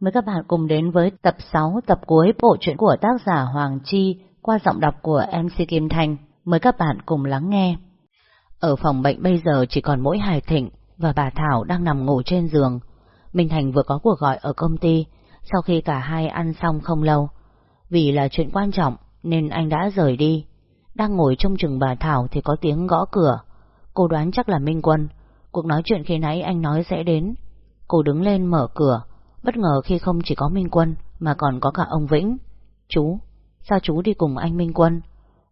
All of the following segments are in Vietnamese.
Mời các bạn cùng đến với tập 6 tập cuối bộ truyện của tác giả Hoàng Chi qua giọng đọc của MC Kim Thanh. Mời các bạn cùng lắng nghe. Ở phòng bệnh bây giờ chỉ còn mỗi Hải Thịnh và bà Thảo đang nằm ngủ trên giường. Minh Thành vừa có cuộc gọi ở công ty sau khi cả hai ăn xong không lâu. Vì là chuyện quan trọng nên anh đã rời đi. Đang ngồi trong chừng bà Thảo thì có tiếng gõ cửa. Cô đoán chắc là Minh Quân. Cuộc nói chuyện khi nãy anh nói sẽ đến. Cô đứng lên mở cửa, bất ngờ khi không chỉ có Minh Quân mà còn có cả ông Vĩnh. Chú, sao chú đi cùng anh Minh Quân?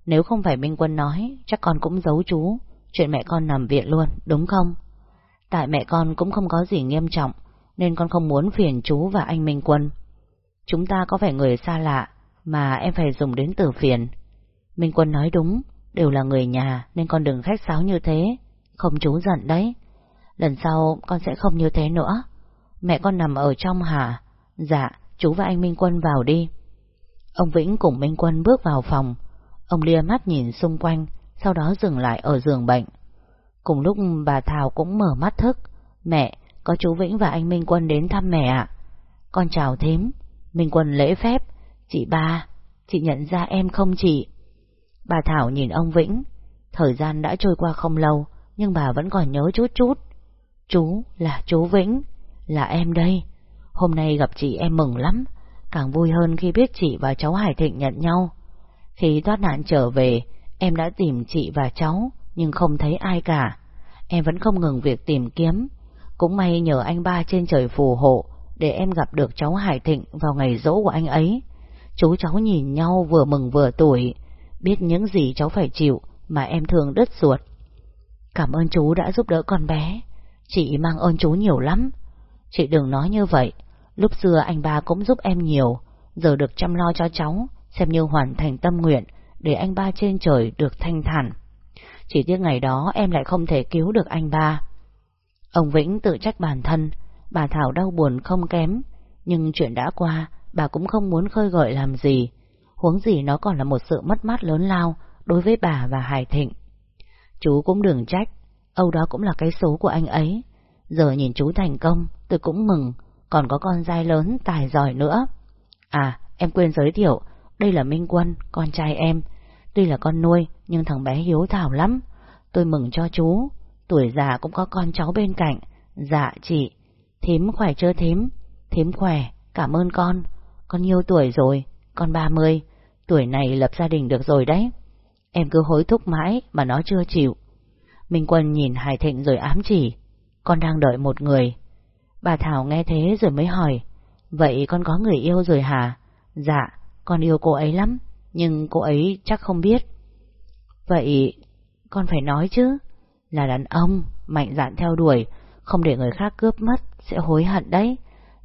Nếu không phải Minh Quân nói, chắc con cũng giấu chú. Chuyện mẹ con nằm viện luôn, đúng không? Tại mẹ con cũng không có gì nghiêm trọng, nên con không muốn phiền chú và anh Minh Quân. Chúng ta có phải người xa lạ, mà em phải dùng đến từ phiền. Minh Quân nói đúng, đều là người nhà nên con đừng khách sáo như thế. Không chú giận đấy. Lần sau con sẽ không như thế nữa. Mẹ con nằm ở trong hả? Dạ, chú và anh Minh Quân vào đi. Ông Vĩnh cùng Minh Quân bước vào phòng. Ông lia mắt nhìn xung quanh, sau đó dừng lại ở giường bệnh. Cùng lúc bà Thảo cũng mở mắt thức. Mẹ, có chú Vĩnh và anh Minh Quân đến thăm mẹ ạ. Con chào thím. Minh Quân lễ phép. Chị ba, chị nhận ra em không chị? Bà Thảo nhìn ông Vĩnh. Thời gian đã trôi qua không lâu, nhưng bà vẫn còn nhớ chút chút. Chú là chú Vĩnh, là em đây. Hôm nay gặp chị em mừng lắm, càng vui hơn khi biết chị và cháu Hải Thịnh nhận nhau. Khi thoát nạn trở về, em đã tìm chị và cháu, nhưng không thấy ai cả. Em vẫn không ngừng việc tìm kiếm. Cũng may nhờ anh ba trên trời phù hộ, để em gặp được cháu Hải Thịnh vào ngày dỗ của anh ấy. Chú cháu nhìn nhau vừa mừng vừa tuổi, biết những gì cháu phải chịu mà em thường đứt ruột. Cảm ơn chú đã giúp đỡ con bé, chị mang ơn chú nhiều lắm. Chị đừng nói như vậy, lúc xưa anh ba cũng giúp em nhiều, giờ được chăm lo cho cháu, xem như hoàn thành tâm nguyện để anh ba trên trời được thanh thản. Chỉ tiếc ngày đó em lại không thể cứu được anh ba. Ông Vĩnh tự trách bản thân, bà Thảo đau buồn không kém, nhưng chuyện đã qua, bà cũng không muốn khơi gợi làm gì, huống gì nó còn là một sự mất mát lớn lao đối với bà và Hải Thịnh. Chú cũng đừng trách, Âu đó cũng là cái số của anh ấy. Giờ nhìn chú thành công, tôi cũng mừng, còn có con trai lớn tài giỏi nữa. À, em quên giới thiệu, đây là Minh Quân, con trai em. Tuy là con nuôi, nhưng thằng bé hiếu thảo lắm. Tôi mừng cho chú, tuổi già cũng có con cháu bên cạnh. Dạ chị, thím khỏe chưa thím? Thím khỏe, cảm ơn con. Con nhiêu tuổi rồi? Con ba mươi. Tuổi này lập gia đình được rồi đấy. Em cứ hối thúc mãi mà nó chưa chịu. Minh Quân nhìn Hải Thịnh rồi ám chỉ. Con đang đợi một người. Bà Thảo nghe thế rồi mới hỏi. Vậy con có người yêu rồi hả? Dạ, con yêu cô ấy lắm, nhưng cô ấy chắc không biết. Vậy con phải nói chứ. Là đàn ông, mạnh dạn theo đuổi, không để người khác cướp mất, sẽ hối hận đấy.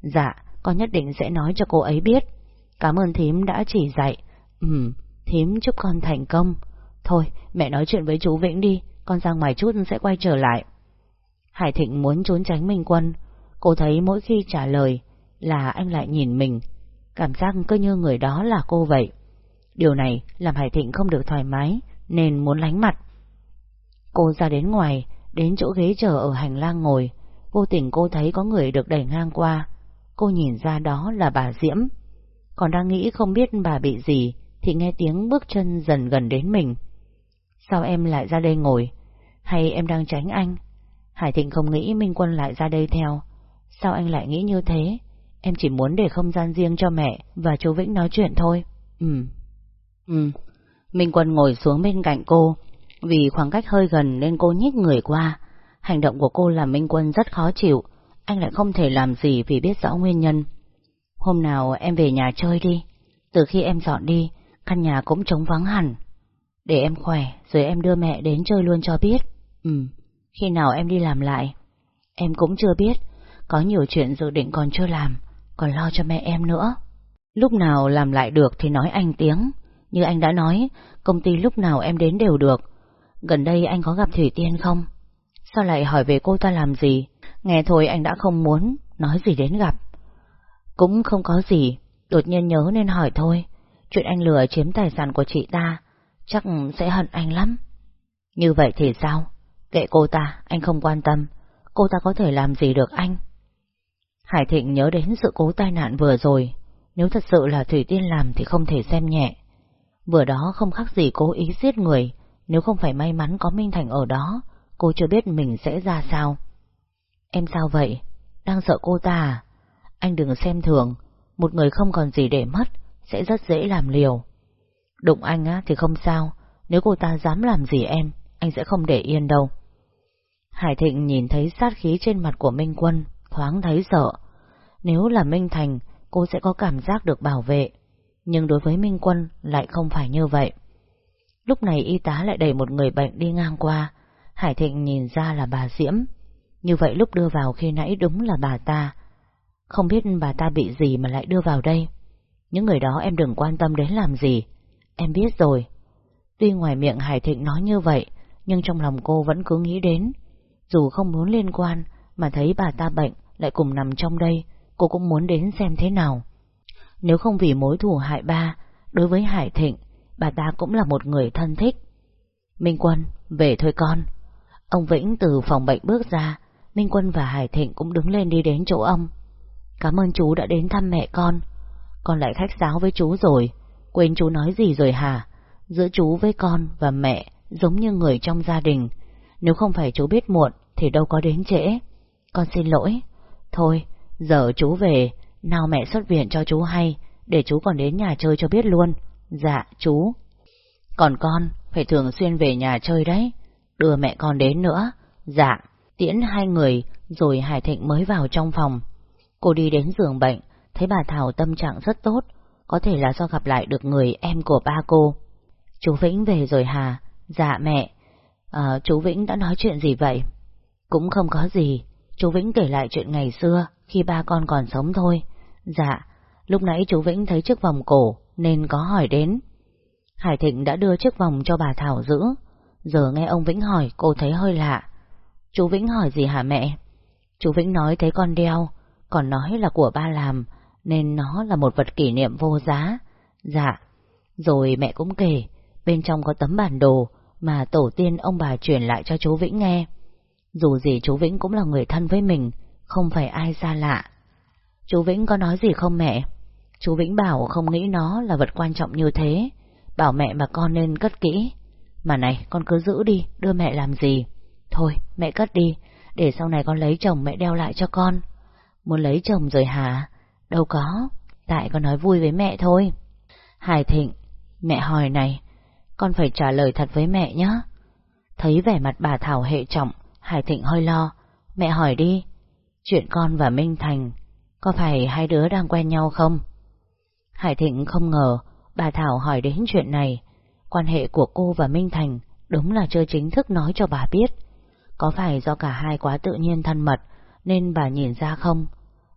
Dạ, con nhất định sẽ nói cho cô ấy biết. Cảm ơn thím đã chỉ dạy. Ừ, thím chúc con thành công. Thôi, mẹ nói chuyện với chú Vĩnh đi, con ra ngoài chút sẽ quay trở lại. Hải Thịnh muốn trốn tránh Minh Quân, cô thấy mỗi khi trả lời là anh lại nhìn mình, cảm giác cứ như người đó là cô vậy. Điều này làm Hải Thịnh không được thoải mái, nên muốn lánh mặt. Cô ra đến ngoài, đến chỗ ghế chờ ở hành lang ngồi, vô tình cô thấy có người được đẩy ngang qua. Cô nhìn ra đó là bà Diễm. Còn đang nghĩ không biết bà bị gì, thì nghe tiếng bước chân dần gần đến mình. Sao em lại ra đây ngồi? Hay em đang tránh anh? Hải Thịnh không nghĩ Minh Quân lại ra đây theo. Sao anh lại nghĩ như thế? Em chỉ muốn để không gian riêng cho mẹ và chú Vĩnh nói chuyện thôi. Ừ. Ừ. Minh Quân ngồi xuống bên cạnh cô. Vì khoảng cách hơi gần nên cô nhích người qua. Hành động của cô làm Minh Quân rất khó chịu. Anh lại không thể làm gì vì biết rõ nguyên nhân. Hôm nào em về nhà chơi đi. Từ khi em dọn đi, căn nhà cũng trống vắng hẳn. Để em khỏe, rồi em đưa mẹ đến chơi luôn cho biết. Ừ, khi nào em đi làm lại? Em cũng chưa biết, có nhiều chuyện dự định còn chưa làm, còn lo cho mẹ em nữa. Lúc nào làm lại được thì nói anh tiếng. Như anh đã nói, công ty lúc nào em đến đều được. Gần đây anh có gặp Thủy Tiên không? Sao lại hỏi về cô ta làm gì? Nghe thôi anh đã không muốn, nói gì đến gặp. Cũng không có gì, đột nhiên nhớ nên hỏi thôi. Chuyện anh lừa chiếm tài sản của chị ta, chắc sẽ hận anh lắm. Như vậy thì sao? Kệ cô ta, anh không quan tâm. Cô ta có thể làm gì được anh? Hải Thịnh nhớ đến sự cố tai nạn vừa rồi, nếu thật sự là Thủy Tiên làm thì không thể xem nhẹ. Vừa đó không khác gì cố ý giết người, nếu không phải may mắn có Minh Thành ở đó, cô chưa biết mình sẽ ra sao. Em sao vậy? Đang sợ cô ta à? Anh đừng xem thường, một người không còn gì để mất, sẽ rất dễ làm liều. Đụng anh á thì không sao, nếu cô ta dám làm gì em, anh sẽ không để yên đâu. Hải Thịnh nhìn thấy sát khí trên mặt của Minh Quân, thoáng thấy sợ. Nếu là Minh Thành, cô sẽ có cảm giác được bảo vệ. Nhưng đối với Minh Quân lại không phải như vậy. Lúc này y tá lại đẩy một người bệnh đi ngang qua. Hải Thịnh nhìn ra là bà Diễm. Như vậy lúc đưa vào khi nãy đúng là bà ta. Không biết bà ta bị gì mà lại đưa vào đây. Những người đó em đừng quan tâm đến làm gì. Em biết rồi. Tuy ngoài miệng Hải Thịnh nói như vậy, nhưng trong lòng cô vẫn cứ nghĩ đến. Dù không muốn liên quan, mà thấy bà ta bệnh lại cùng nằm trong đây, cô cũng muốn đến xem thế nào. Nếu không vì mối thù hại ba, đối với Hải Thịnh, bà ta cũng là một người thân thích. Minh Quân, về thôi con. Ông Vĩnh từ phòng bệnh bước ra, Minh Quân và Hải Thịnh cũng đứng lên đi đến chỗ ông. Cảm ơn chú đã đến thăm mẹ con. Con lại khách sáo với chú rồi, quên chú nói gì rồi hả? Giữa chú với con và mẹ giống như người trong gia đình. Nếu không phải chú biết muộn thì đâu có đến trễ. Con xin lỗi. Thôi, giờ chú về, nào mẹ xuất viện cho chú hay, để chú còn đến nhà chơi cho biết luôn. Dạ, chú. Còn con, phải thường xuyên về nhà chơi đấy. Đưa mẹ con đến nữa. Dạ, tiễn hai người, rồi Hải Thịnh mới vào trong phòng. Cô đi đến giường bệnh, thấy bà Thảo tâm trạng rất tốt, có thể là do gặp lại được người em của ba cô. Chú Vĩnh về rồi hà? Dạ mẹ. À, chú Vĩnh đã nói chuyện gì vậy? Cũng không có gì, chú Vĩnh kể lại chuyện ngày xưa, khi ba con còn sống thôi. Dạ, lúc nãy chú Vĩnh thấy chiếc vòng cổ, nên có hỏi đến. Hải Thịnh đã đưa chiếc vòng cho bà Thảo giữ. Giờ nghe ông Vĩnh hỏi, cô thấy hơi lạ. Chú Vĩnh hỏi gì hả mẹ? Chú Vĩnh nói thấy con đeo, còn nói là của ba làm, nên nó là một vật kỷ niệm vô giá. Dạ, rồi mẹ cũng kể, bên trong có tấm bản đồ mà tổ tiên ông bà truyền lại cho chú Vĩnh nghe. Dù gì chú Vĩnh cũng là người thân với mình, không phải ai xa lạ. Chú Vĩnh có nói gì không mẹ? Chú Vĩnh bảo không nghĩ nó là vật quan trọng như thế, bảo mẹ mà con nên cất kỹ. Mà này, con cứ giữ đi, đưa mẹ làm gì? Thôi, mẹ cất đi, để sau này con lấy chồng mẹ đeo lại cho con. Muốn lấy chồng rồi hả? Đâu có, tại con nói vui với mẹ thôi. Hải Thịnh, mẹ hỏi này, con phải trả lời thật với mẹ nhé. Thấy vẻ mặt bà Thảo hệ trọng, Hải Thịnh hơi lo. Mẹ hỏi đi, chuyện con và Minh Thành, có phải hai đứa đang quen nhau không? Hải Thịnh không ngờ bà Thảo hỏi đến chuyện này. Quan hệ của cô và Minh Thành đúng là chưa chính thức nói cho bà biết. Có phải do cả hai quá tự nhiên thân mật nên bà nhìn ra không?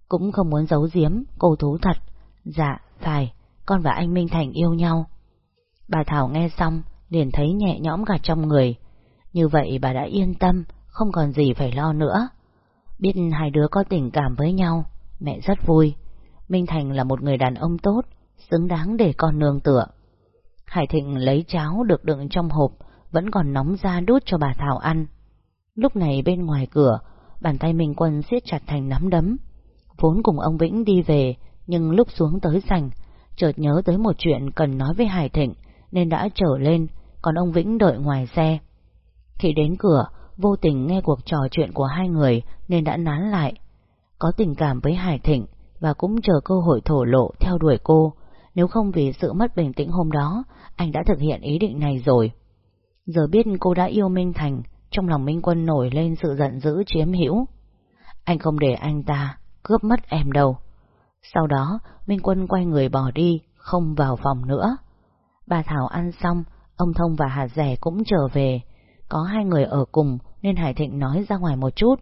Cũng không muốn giấu giếm, cô thú thật. Dạ, phải, con và anh Minh Thành yêu nhau. Bà Thảo nghe xong, liền thấy nhẹ nhõm cả trong người. Như vậy bà đã yên tâm, không còn gì phải lo nữa. Biết hai đứa có tình cảm với nhau, mẹ rất vui. Minh Thành là một người đàn ông tốt, xứng đáng để con nương tựa. Hải Thịnh lấy cháo được đựng trong hộp, vẫn còn nóng ra đút cho bà Thảo ăn. Lúc này bên ngoài cửa, bàn tay Minh Quân siết chặt thành nắm đấm. Vốn cùng ông Vĩnh đi về, nhưng lúc xuống tới sành, chợt nhớ tới một chuyện cần nói với Hải Thịnh, nên đã trở lên, còn ông Vĩnh đợi ngoài xe. Khi đến cửa, vô tình nghe cuộc trò chuyện của hai người nên đã nán lại. Có tình cảm với Hải Thịnh và cũng chờ cơ hội thổ lộ theo đuổi cô, nếu không vì sự mất bình tĩnh hôm đó, anh đã thực hiện ý định này rồi. Giờ biết cô đã yêu Minh Thành, trong lòng Minh Quân nổi lên sự giận dữ chiếm hữu. Anh không để anh ta cướp mất em đâu. Sau đó, Minh Quân quay người bỏ đi, không vào phòng nữa. Bà Thảo ăn xong, ông Thông và Hà Rẻ cũng trở về. Có hai người ở cùng nên Hải Thịnh nói ra ngoài một chút.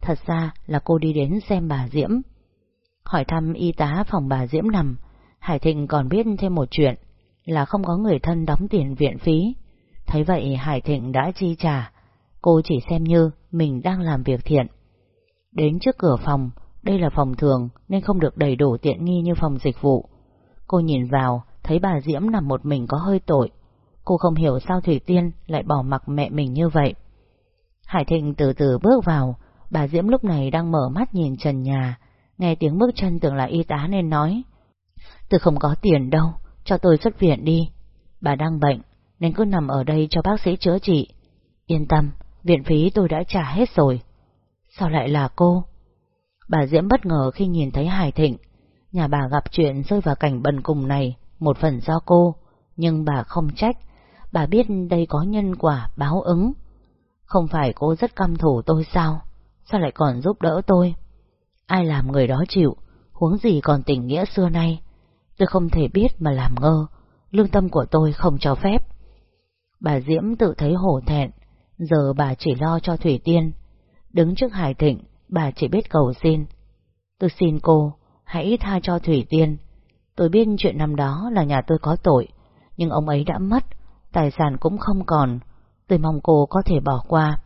Thật ra là cô đi đến xem bà Diễm. Hỏi thăm y tá phòng bà Diễm nằm, Hải Thịnh còn biết thêm một chuyện là không có người thân đóng tiền viện phí. Thấy vậy Hải Thịnh đã chi trả, cô chỉ xem như mình đang làm việc thiện. Đến trước cửa phòng, đây là phòng thường nên không được đầy đủ tiện nghi như phòng dịch vụ. Cô nhìn vào, thấy bà Diễm nằm một mình có hơi tội. Cô không hiểu sao Thủy Tiên lại bỏ mặc mẹ mình như vậy. Hải Thịnh từ từ bước vào, bà Diễm lúc này đang mở mắt nhìn trần nhà, nghe tiếng bước chân tưởng là y tá nên nói. Tôi không có tiền đâu, cho tôi xuất viện đi. Bà đang bệnh, nên cứ nằm ở đây cho bác sĩ chữa trị. Yên tâm, viện phí tôi đã trả hết rồi. Sao lại là cô? Bà Diễm bất ngờ khi nhìn thấy Hải Thịnh. Nhà bà gặp chuyện rơi vào cảnh bần cùng này, một phần do cô, nhưng bà không trách. Bà biết đây có nhân quả báo ứng. Không phải cô rất căm thủ tôi sao? Sao lại còn giúp đỡ tôi? Ai làm người đó chịu, huống gì còn tình nghĩa xưa nay. Tôi không thể biết mà làm ngơ, lương tâm của tôi không cho phép. Bà Diễm tự thấy hổ thẹn, giờ bà chỉ lo cho Thủy Tiên. Đứng trước Hải Thịnh, bà chỉ biết cầu xin. Tôi xin cô, hãy tha cho Thủy Tiên. Tôi biết chuyện năm đó là nhà tôi có tội, nhưng ông ấy đã mất, tài sản cũng không còn. Tôi mong cô có thể bỏ qua.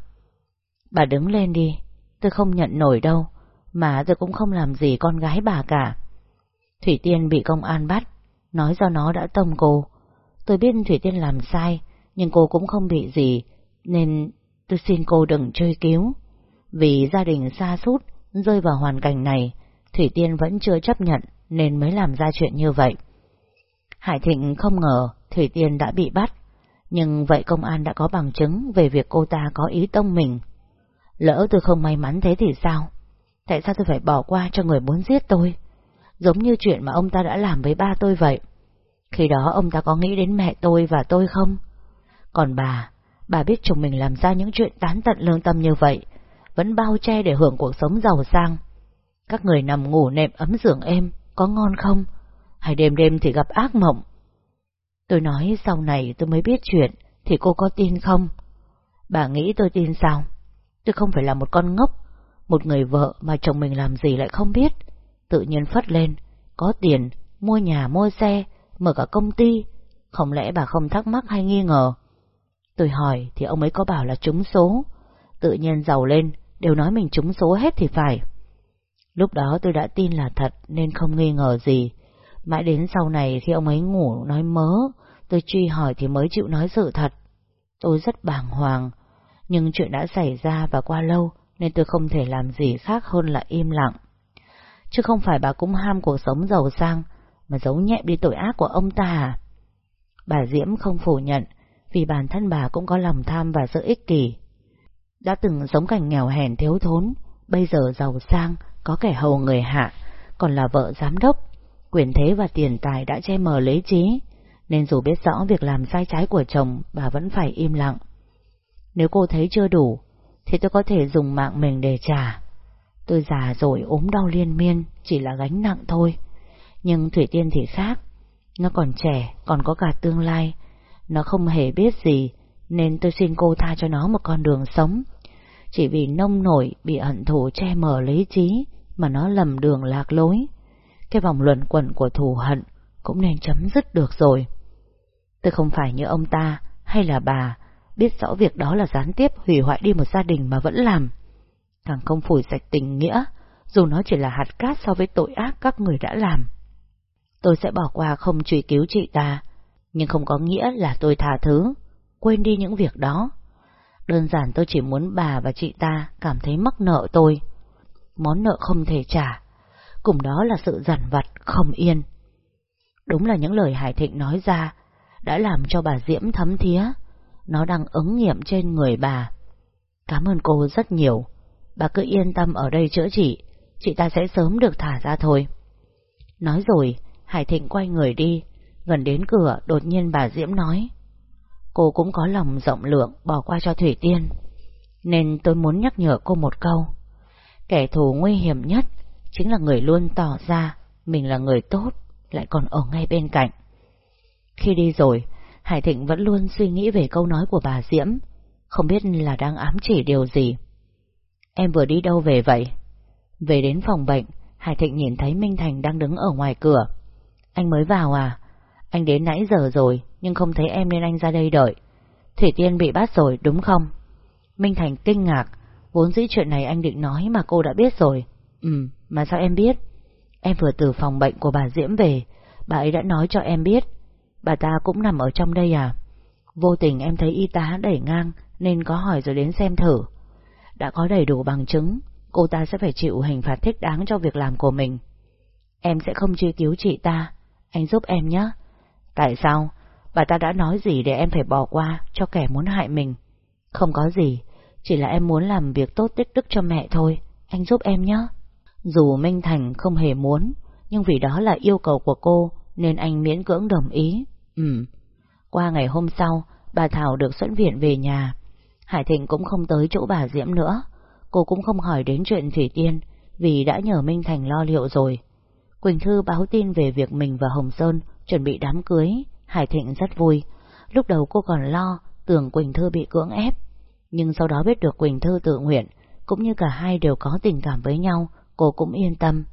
Bà đứng lên đi, tôi không nhận nổi đâu, mà tôi cũng không làm gì con gái bà cả. Thủy Tiên bị công an bắt, nói do nó đã tông cô. Tôi biết Thủy Tiên làm sai, nhưng cô cũng không bị gì, nên tôi xin cô đừng chơi cứu. Vì gia đình xa sút rơi vào hoàn cảnh này, Thủy Tiên vẫn chưa chấp nhận nên mới làm ra chuyện như vậy. Hải Thịnh không ngờ Thủy Tiên đã bị bắt, nhưng vậy công an đã có bằng chứng về việc cô ta có ý tông mình. Lỡ tôi không may mắn thế thì sao? Tại sao tôi phải bỏ qua cho người muốn giết tôi? Giống như chuyện mà ông ta đã làm với ba tôi vậy. Khi đó ông ta có nghĩ đến mẹ tôi và tôi không? Còn bà, bà biết chồng mình làm ra những chuyện tán tận lương tâm như vậy, vẫn bao che để hưởng cuộc sống giàu sang. Các người nằm ngủ nệm ấm giường êm, có ngon không? Hay đêm đêm thì gặp ác mộng? Tôi nói sau này tôi mới biết chuyện, thì cô có tin không? Bà nghĩ tôi tin sao? Tôi không phải là một con ngốc, một người vợ mà chồng mình làm gì lại không biết. Tự nhiên phất lên, có tiền, mua nhà mua xe, mở cả công ty. Không lẽ bà không thắc mắc hay nghi ngờ? Tôi hỏi thì ông ấy có bảo là trúng số. Tự nhiên giàu lên, đều nói mình trúng số hết thì phải. Lúc đó tôi đã tin là thật nên không nghi ngờ gì. Mãi đến sau này khi ông ấy ngủ nói mớ, tôi truy hỏi thì mới chịu nói sự thật. Tôi rất bàng hoàng, nhưng chuyện đã xảy ra và qua lâu nên tôi không thể làm gì khác hơn là im lặng. Chứ không phải bà cũng ham cuộc sống giàu sang mà giấu nhẹ đi tội ác của ông ta à? Bà Diễm không phủ nhận vì bản thân bà cũng có lòng tham và sự ích kỷ. Đã từng sống cảnh nghèo hèn thiếu thốn, bây giờ giàu sang, có kẻ hầu người hạ, còn là vợ giám đốc. Quyền thế và tiền tài đã che mờ lấy trí, nên dù biết rõ việc làm sai trái của chồng, bà vẫn phải im lặng. Nếu cô thấy chưa đủ, thì tôi có thể dùng mạng mình để trả. Tôi già rồi ốm đau liên miên, chỉ là gánh nặng thôi. Nhưng Thủy Tiên thì khác, nó còn trẻ, còn có cả tương lai. Nó không hề biết gì, nên tôi xin cô tha cho nó một con đường sống. Chỉ vì nông nổi bị hận thù che mờ lý trí mà nó lầm đường lạc lối. Cái vòng luẩn quẩn của thù hận cũng nên chấm dứt được rồi. Tôi không phải như ông ta hay là bà, biết rõ việc đó là gián tiếp hủy hoại đi một gia đình mà vẫn làm. Càng không phủi sạch tình nghĩa, dù nó chỉ là hạt cát so với tội ác các người đã làm. Tôi sẽ bỏ qua không truy cứu chị ta, nhưng không có nghĩa là tôi tha thứ, quên đi những việc đó. Đơn giản tôi chỉ muốn bà và chị ta cảm thấy mắc nợ tôi. Món nợ không thể trả, cùng đó là sự giản vặt không yên. Đúng là những lời Hải Thịnh nói ra đã làm cho bà Diễm thấm thía, nó đang ứng nghiệm trên người bà. Cảm ơn cô rất nhiều, bà cứ yên tâm ở đây chữa trị, chị ta sẽ sớm được thả ra thôi. Nói rồi, Hải Thịnh quay người đi, gần đến cửa đột nhiên bà Diễm nói. Cô cũng có lòng rộng lượng bỏ qua cho Thủy Tiên, nên tôi muốn nhắc nhở cô một câu. Kẻ thù nguy hiểm nhất chính là người luôn tỏ ra mình là người tốt, lại còn ở ngay bên cạnh. Khi đi rồi, Hải Thịnh vẫn luôn suy nghĩ về câu nói của bà Diễm, không biết là đang ám chỉ điều gì. Em vừa đi đâu về vậy? Về đến phòng bệnh, Hải Thịnh nhìn thấy Minh Thành đang đứng ở ngoài cửa. Anh mới vào à? Anh đến nãy giờ rồi, nhưng không thấy em nên anh ra đây đợi. Thủy Tiên bị bắt rồi, đúng không? Minh Thành kinh ngạc, vốn dĩ chuyện này anh định nói mà cô đã biết rồi. Ừ, mà sao em biết? Em vừa từ phòng bệnh của bà Diễm về, bà ấy đã nói cho em biết. Bà ta cũng nằm ở trong đây à? Vô tình em thấy y tá đẩy ngang nên có hỏi rồi đến xem thử. Đã có đầy đủ bằng chứng, cô ta sẽ phải chịu hình phạt thích đáng cho việc làm của mình. Em sẽ không truy cứu chị ta, anh giúp em nhé. Tại sao? Bà ta đã nói gì để em phải bỏ qua cho kẻ muốn hại mình? Không có gì, chỉ là em muốn làm việc tốt tích đức cho mẹ thôi, anh giúp em nhé. Dù Minh Thành không hề muốn, nhưng vì đó là yêu cầu của cô, nên anh miễn cưỡng đồng ý. Ừ. Qua ngày hôm sau, bà Thảo được xuất viện về nhà. Hải Thịnh cũng không tới chỗ bà Diễm nữa. Cô cũng không hỏi đến chuyện Thủy Tiên, vì đã nhờ Minh Thành lo liệu rồi. Quỳnh Thư báo tin về việc mình và Hồng Sơn chuẩn bị đám cưới, Hải Thịnh rất vui. Lúc đầu cô còn lo, tưởng Quỳnh Thư bị cưỡng ép. Nhưng sau đó biết được Quỳnh Thư tự nguyện, cũng như cả hai đều có tình cảm với nhau, cô cũng yên tâm.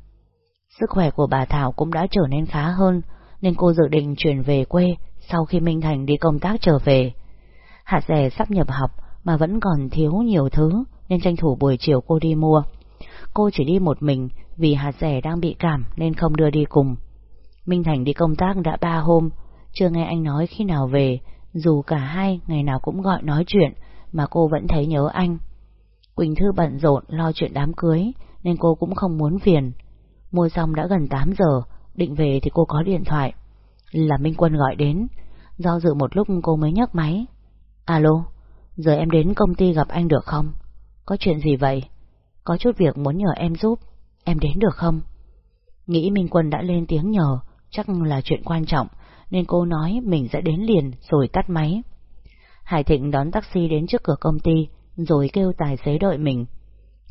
Sức khỏe của bà Thảo cũng đã trở nên khá hơn, nên cô dự định chuyển về quê sau khi Minh Thành đi công tác trở về. Hạt rẻ sắp nhập học mà vẫn còn thiếu nhiều thứ, nên tranh thủ buổi chiều cô đi mua. Cô chỉ đi một mình vì hạt rẻ đang bị cảm nên không đưa đi cùng. Minh Thành đi công tác đã ba hôm, chưa nghe anh nói khi nào về, dù cả hai ngày nào cũng gọi nói chuyện, mà cô vẫn thấy nhớ anh. Quỳnh Thư bận rộn lo chuyện đám cưới, nên cô cũng không muốn phiền. Mua xong đã gần 8 giờ, định về thì cô có điện thoại. Là Minh Quân gọi đến, do dự một lúc cô mới nhấc máy. Alo, giờ em đến công ty gặp anh được không? Có chuyện gì vậy? Có chút việc muốn nhờ em giúp, em đến được không? Nghĩ Minh Quân đã lên tiếng nhờ, chắc là chuyện quan trọng, nên cô nói mình sẽ đến liền rồi tắt máy. Hải Thịnh đón taxi đến trước cửa công ty, rồi kêu tài xế đợi mình.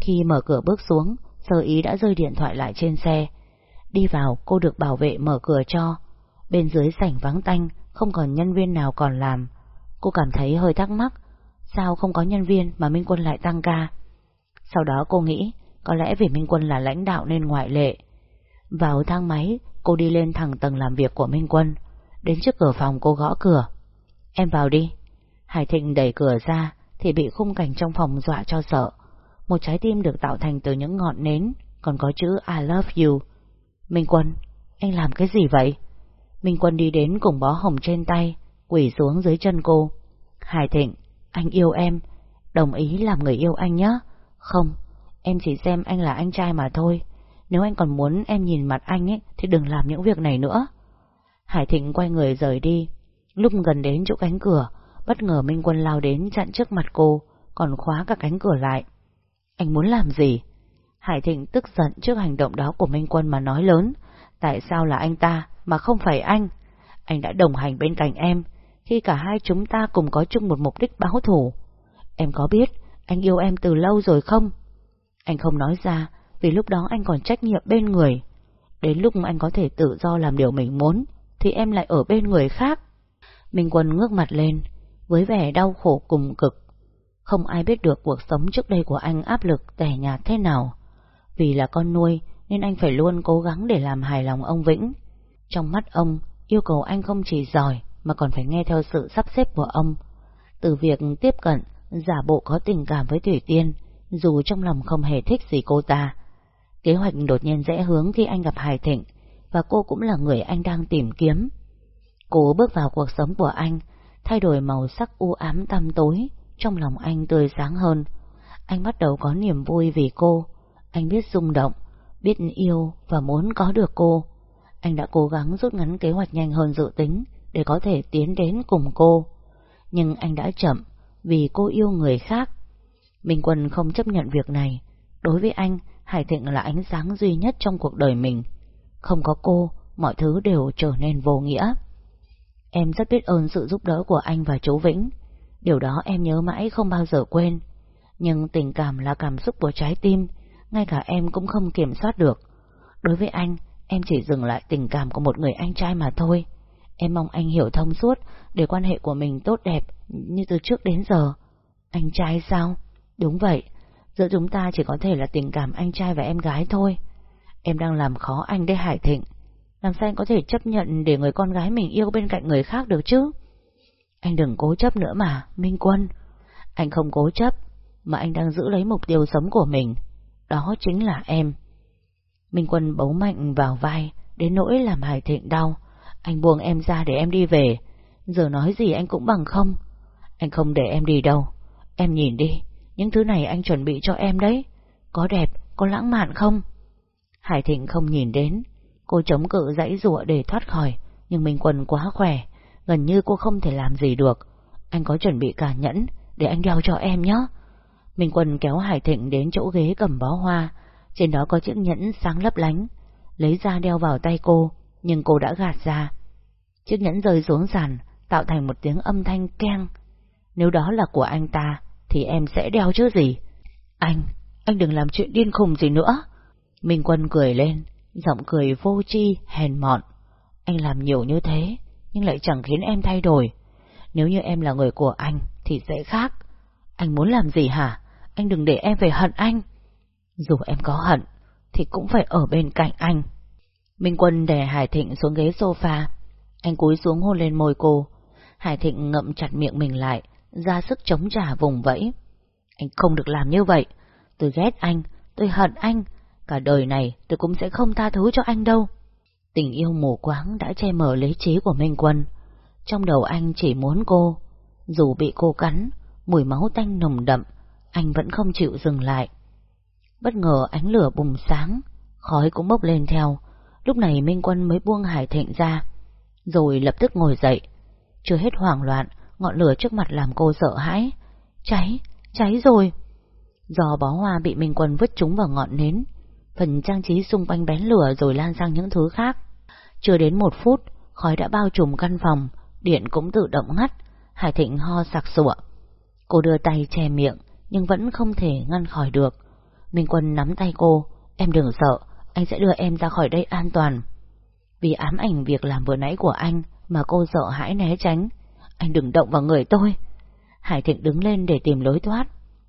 Khi mở cửa bước xuống, sơ ý đã rơi điện thoại lại trên xe. Đi vào, cô được bảo vệ mở cửa cho. Bên dưới sảnh vắng tanh, không còn nhân viên nào còn làm. Cô cảm thấy hơi thắc mắc, sao không có nhân viên mà Minh Quân lại tăng ca? Sau đó cô nghĩ, có lẽ vì Minh Quân là lãnh đạo nên ngoại lệ. Vào thang máy, cô đi lên thẳng tầng làm việc của Minh Quân. Đến trước cửa phòng cô gõ cửa. Em vào đi. Hải Thịnh đẩy cửa ra thì bị khung cảnh trong phòng dọa cho sợ. Một trái tim được tạo thành từ những ngọn nến, còn có chữ I love you. Minh Quân, anh làm cái gì vậy? Minh Quân đi đến cùng bó hồng trên tay, quỷ xuống dưới chân cô. Hải Thịnh, anh yêu em, đồng ý làm người yêu anh nhé. Không, em chỉ xem anh là anh trai mà thôi. Nếu anh còn muốn em nhìn mặt anh ấy, thì đừng làm những việc này nữa. Hải Thịnh quay người rời đi. Lúc gần đến chỗ cánh cửa, bất ngờ Minh Quân lao đến chặn trước mặt cô, còn khóa cả cánh cửa lại. Anh muốn làm gì? Hải Thịnh tức giận trước hành động đó của Minh Quân mà nói lớn. Tại sao là anh ta mà không phải anh? Anh đã đồng hành bên cạnh em, khi cả hai chúng ta cùng có chung một mục đích báo thù. Em có biết anh yêu em từ lâu rồi không? Anh không nói ra, vì lúc đó anh còn trách nhiệm bên người. Đến lúc anh có thể tự do làm điều mình muốn, thì em lại ở bên người khác. Minh Quân ngước mặt lên, với vẻ đau khổ cùng cực. Không ai biết được cuộc sống trước đây của anh áp lực tẻ nhạt thế nào. Vì là con nuôi nên anh phải luôn cố gắng để làm hài lòng ông Vĩnh. Trong mắt ông, yêu cầu anh không chỉ giỏi mà còn phải nghe theo sự sắp xếp của ông. Từ việc tiếp cận, giả bộ có tình cảm với Thủy Tiên, dù trong lòng không hề thích gì cô ta. Kế hoạch đột nhiên rẽ hướng khi anh gặp Hải Thịnh, và cô cũng là người anh đang tìm kiếm. Cô bước vào cuộc sống của anh, thay đổi màu sắc u ám tăm tối, trong lòng anh tươi sáng hơn. Anh bắt đầu có niềm vui vì cô, anh biết rung động, biết yêu và muốn có được cô. Anh đã cố gắng rút ngắn kế hoạch nhanh hơn dự tính để có thể tiến đến cùng cô. Nhưng anh đã chậm vì cô yêu người khác. Minh Quân không chấp nhận việc này. Đối với anh, Hải Thịnh là ánh sáng duy nhất trong cuộc đời mình. Không có cô, mọi thứ đều trở nên vô nghĩa. Em rất biết ơn sự giúp đỡ của anh và chú Vĩnh. Điều đó em nhớ mãi không bao giờ quên. Nhưng tình cảm là cảm xúc của trái tim, ngay cả em cũng không kiểm soát được. Đối với anh, em chỉ dừng lại tình cảm của một người anh trai mà thôi. Em mong anh hiểu thông suốt để quan hệ của mình tốt đẹp như từ trước đến giờ. Anh trai sao? Đúng vậy, giữa chúng ta chỉ có thể là tình cảm anh trai và em gái thôi. Em đang làm khó anh đấy Hải Thịnh. Làm sao anh có thể chấp nhận để người con gái mình yêu bên cạnh người khác được chứ? Anh đừng cố chấp nữa mà, Minh Quân. Anh không cố chấp, mà anh đang giữ lấy mục tiêu sống của mình. Đó chính là em. Minh Quân bấu mạnh vào vai, đến nỗi làm Hải Thịnh đau. Anh buông em ra để em đi về. Giờ nói gì anh cũng bằng không. Anh không để em đi đâu. Em nhìn đi, những thứ này anh chuẩn bị cho em đấy. có đẹp, có lãng mạn không? Hải Thịnh không nhìn đến, cô chống cự dãy rụa để thoát khỏi, nhưng Minh Quân quá khỏe, gần như cô không thể làm gì được. Anh có chuẩn bị cả nhẫn để anh đeo cho em nhé. Minh Quân kéo Hải Thịnh đến chỗ ghế cầm bó hoa, trên đó có chiếc nhẫn sáng lấp lánh, lấy ra đeo vào tay cô, nhưng cô đã gạt ra. Chiếc nhẫn rơi xuống sàn, tạo thành một tiếng âm thanh keng. Nếu đó là của anh ta, thì em sẽ đeo chứ gì. Anh, anh đừng làm chuyện điên khùng gì nữa. Minh Quân cười lên, giọng cười vô tri, hèn mọn. Anh làm nhiều như thế, nhưng lại chẳng khiến em thay đổi. Nếu như em là người của anh, thì sẽ khác. Anh muốn làm gì hả? Anh đừng để em phải hận anh. Dù em có hận, thì cũng phải ở bên cạnh anh. Minh Quân đè Hải Thịnh xuống ghế sofa. Anh cúi xuống hôn lên môi cô. Hải Thịnh ngậm chặt miệng mình lại, ra sức chống trả vùng vẫy. Anh không được làm như vậy. Tôi ghét anh, tôi hận anh. Cả đời này tôi cũng sẽ không tha thứ cho anh đâu. Tình yêu mù quáng đã che mờ lý trí của Minh Quân. Trong đầu anh chỉ muốn cô. Dù bị cô cắn, mùi máu tanh nồng đậm, anh vẫn không chịu dừng lại. Bất ngờ ánh lửa bùng sáng, khói cũng bốc lên theo. Lúc này Minh Quân mới buông Hải Thịnh ra, rồi lập tức ngồi dậy. Chưa hết hoảng loạn, ngọn lửa trước mặt làm cô sợ hãi. Cháy, cháy rồi. Do bó hoa bị Minh Quân vứt chúng vào ngọn nến, phần trang trí xung quanh bén lửa rồi lan sang những thứ khác. Chưa đến một phút, khói đã bao trùm căn phòng, điện cũng tự động ngắt, Hải Thịnh ho sặc sụa. Cô đưa tay che miệng, nhưng vẫn không thể ngăn khỏi được. Minh Quân nắm tay cô, em đừng sợ, anh sẽ đưa em ra khỏi đây an toàn. Vì ám ảnh việc làm vừa nãy của anh mà cô sợ hãi né tránh. Anh đừng động vào người tôi. Hải Thịnh đứng lên để tìm lối thoát,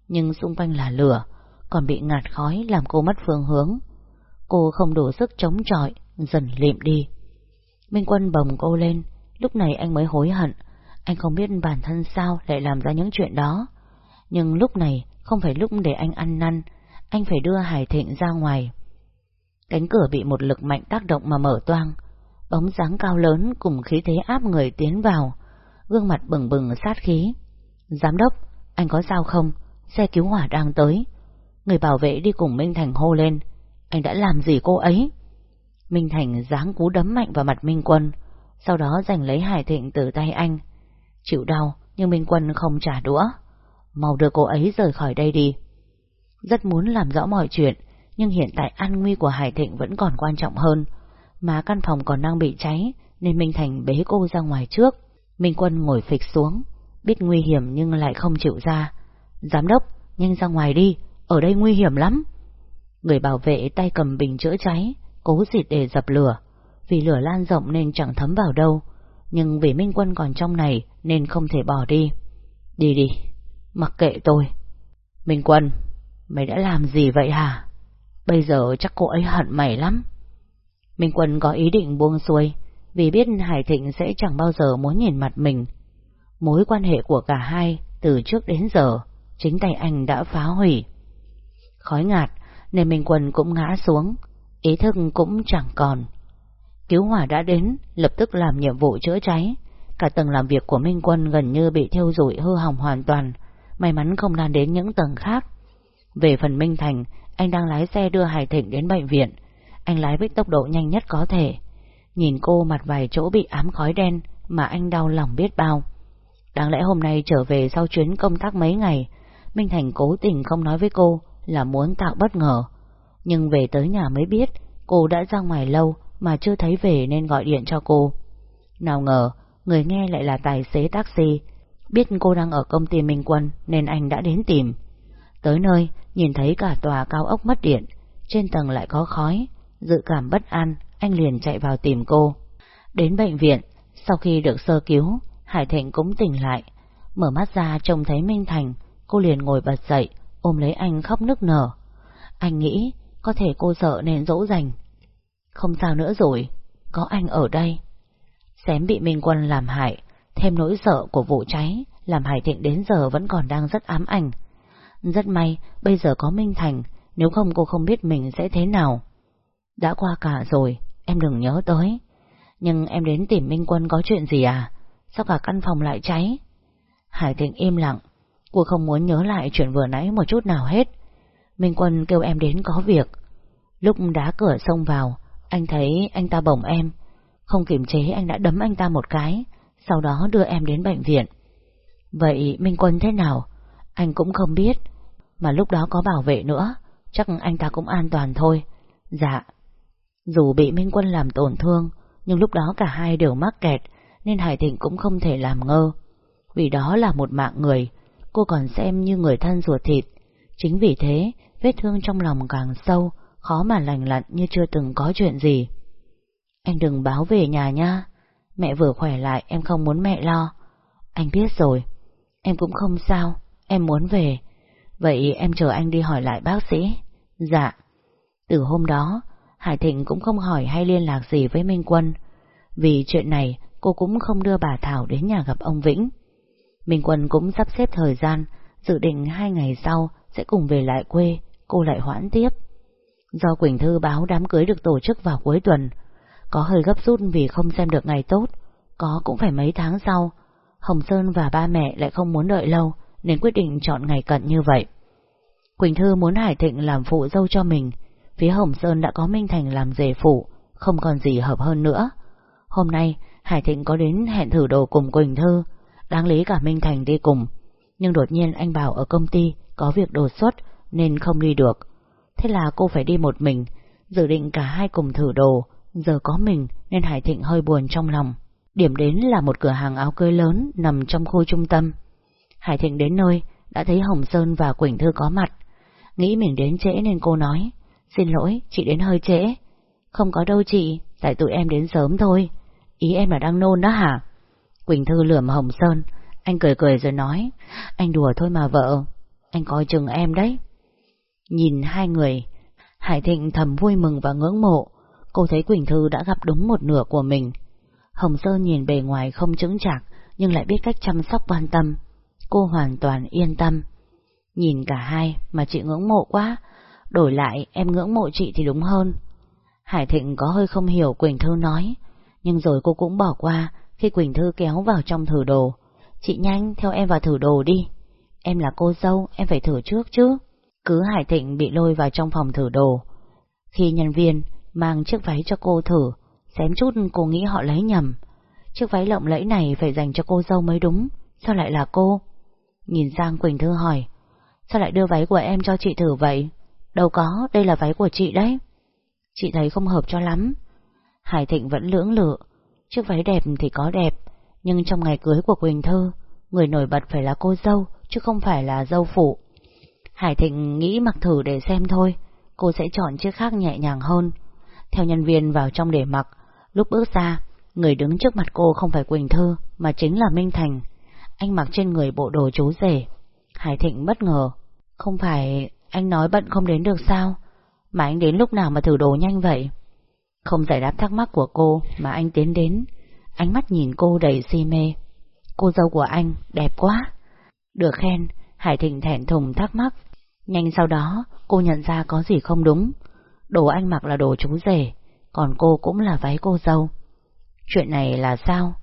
nhưng xung quanh là lửa, còn bị ngạt khói làm cô mất phương hướng. Cô không đủ sức chống chọi, dần lịm đi. Minh Quân bồng cô lên, lúc này anh mới hối hận. Anh không biết bản thân sao lại làm ra những chuyện đó. Nhưng lúc này không phải lúc để anh ăn năn, anh phải đưa Hải Thịnh ra ngoài. Cánh cửa bị một lực mạnh tác động mà mở toang, bóng dáng cao lớn cùng khí thế áp người tiến vào, gương mặt bừng bừng sát khí. Giám đốc, anh có sao không? Xe cứu hỏa đang tới. Người bảo vệ đi cùng Minh Thành hô lên. Anh đã làm gì cô ấy? Minh Thành giáng cú đấm mạnh vào mặt Minh Quân, sau đó giành lấy Hải Thịnh từ tay anh. Chịu đau, nhưng Minh Quân không trả đũa. Mau đưa cô ấy rời khỏi đây đi. Rất muốn làm rõ mọi chuyện, nhưng hiện tại an nguy của Hải Thịnh vẫn còn quan trọng hơn. Mà căn phòng còn đang bị cháy, nên Minh Thành bế cô ra ngoài trước. Minh Quân ngồi phịch xuống, biết nguy hiểm nhưng lại không chịu ra. Giám đốc, nhanh ra ngoài đi, ở đây nguy hiểm lắm. Người bảo vệ tay cầm bình chữa cháy, cố dịt để dập lửa. Vì lửa lan rộng nên chẳng thấm vào đâu, nhưng vì Minh Quân còn trong này nên không thể bỏ đi. Đi đi, mặc kệ tôi. Minh Quân, mày đã làm gì vậy hả? Bây giờ chắc cô ấy hận mày lắm. Minh Quân có ý định buông xuôi, vì biết Hải Thịnh sẽ chẳng bao giờ muốn nhìn mặt mình. Mối quan hệ của cả hai từ trước đến giờ, chính tay anh đã phá hủy. Khói ngạt, nên Minh Quân cũng ngã xuống, ý thức cũng chẳng còn. Cứu hỏa đã đến, lập tức làm nhiệm vụ chữa cháy. Cả tầng làm việc của Minh Quân gần như bị thiêu rụi hư hỏng hoàn toàn, may mắn không lan đến những tầng khác. Về phần Minh Thành, anh đang lái xe đưa Hải Thịnh đến bệnh viện. Anh lái với tốc độ nhanh nhất có thể. Nhìn cô mặt vài chỗ bị ám khói đen mà anh đau lòng biết bao. Đáng lẽ hôm nay trở về sau chuyến công tác mấy ngày, Minh Thành cố tình không nói với cô là muốn tạo bất ngờ. Nhưng về tới nhà mới biết cô đã ra ngoài lâu mà chưa thấy về nên gọi điện cho cô. Nào ngờ, người nghe lại là tài xế taxi. Biết cô đang ở công ty Minh Quân nên anh đã đến tìm. Tới nơi, nhìn thấy cả tòa cao ốc mất điện, trên tầng lại có khói, dự cảm bất an, anh liền chạy vào tìm cô. Đến bệnh viện, sau khi được sơ cứu, Hải Thịnh cũng tỉnh lại. Mở mắt ra trông thấy Minh Thành, cô liền ngồi bật dậy, ôm lấy anh khóc nức nở. Anh nghĩ có thể cô sợ nên dỗ dành. Không sao nữa rồi, có anh ở đây. Xém bị Minh Quân làm hại, thêm nỗi sợ của vụ cháy, làm Hải Thịnh đến giờ vẫn còn đang rất ám ảnh. Rất may, bây giờ có Minh Thành, nếu không cô không biết mình sẽ thế nào. Đã qua cả rồi, em đừng nhớ tới. Nhưng em đến tìm Minh Quân có chuyện gì à? Sao cả căn phòng lại cháy? Hải Thịnh im lặng, cô không muốn nhớ lại chuyện vừa nãy một chút nào hết. Minh Quân kêu em đến có việc. Lúc đá cửa xông vào, anh thấy anh ta bổng em. Không kiềm chế anh đã đấm anh ta một cái, sau đó đưa em đến bệnh viện. Vậy Minh Quân thế nào? Anh cũng không biết, mà lúc đó có bảo vệ nữa, chắc anh ta cũng an toàn thôi. Dạ. Dù bị Minh Quân làm tổn thương, nhưng lúc đó cả hai đều mắc kẹt, nên Hải Thịnh cũng không thể làm ngơ. Vì đó là một mạng người, cô còn xem như người thân ruột thịt. Chính vì thế, vết thương trong lòng càng sâu, khó mà lành lặn như chưa từng có chuyện gì. Anh đừng báo về nhà nha, mẹ vừa khỏe lại em không muốn mẹ lo. Anh biết rồi, em cũng không sao, em muốn về. Vậy em chờ anh đi hỏi lại bác sĩ. Dạ. Từ hôm đó, Hải Thịnh cũng không hỏi hay liên lạc gì với Minh Quân. Vì chuyện này, cô cũng không đưa bà Thảo đến nhà gặp ông Vĩnh. Minh Quân cũng sắp xếp thời gian, dự định hai ngày sau sẽ cùng về lại quê, cô lại hoãn tiếp. Do Quỳnh Thư báo đám cưới được tổ chức vào cuối tuần, có hơi gấp rút vì không xem được ngày tốt, có cũng phải mấy tháng sau. Hồng Sơn và ba mẹ lại không muốn đợi lâu, nên quyết định chọn ngày cận như vậy. Quỳnh Thư muốn Hải Thịnh làm phụ dâu cho mình, phía Hồng Sơn đã có Minh Thành làm rể phụ, không còn gì hợp hơn nữa. Hôm nay, Hải Thịnh có đến hẹn thử đồ cùng Quỳnh Thư, đáng lý cả Minh Thành đi cùng. Nhưng đột nhiên anh bảo ở công ty có việc đột xuất nên không đi được. Thế là cô phải đi một mình, dự định cả hai cùng thử đồ, giờ có mình nên Hải Thịnh hơi buồn trong lòng. Điểm đến là một cửa hàng áo cưới lớn nằm trong khu trung tâm. Hải Thịnh đến nơi, đã thấy Hồng Sơn và Quỳnh Thư có mặt. Nghĩ mình đến trễ nên cô nói, xin lỗi, chị đến hơi trễ. Không có đâu chị, tại tụi em đến sớm thôi. Ý em là đang nôn đó hả? Quỳnh Thư lườm Hồng Sơn, anh cười cười rồi nói, anh đùa thôi mà vợ, anh coi chừng em đấy. Nhìn hai người, Hải Thịnh thầm vui mừng và ngưỡng mộ, cô thấy Quỳnh Thư đã gặp đúng một nửa của mình. Hồng Sơn nhìn bề ngoài không chứng chạc, nhưng lại biết cách chăm sóc quan tâm. Cô hoàn toàn yên tâm. Nhìn cả hai mà chị ngưỡng mộ quá, đổi lại em ngưỡng mộ chị thì đúng hơn. Hải Thịnh có hơi không hiểu Quỳnh Thư nói, nhưng rồi cô cũng bỏ qua khi Quỳnh Thư kéo vào trong thử đồ. Chị nhanh theo em vào thử đồ đi. Em là cô dâu, em phải thử trước chứ. Cứ Hải Thịnh bị lôi vào trong phòng thử đồ. Khi nhân viên mang chiếc váy cho cô thử, xém chút cô nghĩ họ lấy nhầm. Chiếc váy lộng lẫy này phải dành cho cô dâu mới đúng, sao lại là cô? Nhìn sang Quỳnh Thư hỏi, sao lại đưa váy của em cho chị thử vậy? Đâu có, đây là váy của chị đấy. Chị thấy không hợp cho lắm. Hải Thịnh vẫn lưỡng lự, chiếc váy đẹp thì có đẹp, nhưng trong ngày cưới của Quỳnh Thư, người nổi bật phải là cô dâu, chứ không phải là dâu phụ. Hải Thịnh nghĩ mặc thử để xem thôi, cô sẽ chọn chiếc khác nhẹ nhàng hơn. Theo nhân viên vào trong để mặc, lúc bước ra, người đứng trước mặt cô không phải Quỳnh Thư, mà chính là Minh Thành. Anh mặc trên người bộ đồ chú rể. Hải Thịnh bất ngờ, không phải anh nói bận không đến được sao? Mà anh đến lúc nào mà thử đồ nhanh vậy? Không giải đáp thắc mắc của cô mà anh tiến đến, ánh mắt nhìn cô đầy si mê. Cô dâu của anh đẹp quá. Được khen, Hải Thịnh thẹn thùng thắc mắc. Nhanh sau đó, cô nhận ra có gì không đúng. Đồ anh mặc là đồ chú rể, còn cô cũng là váy cô dâu. Chuyện này là sao?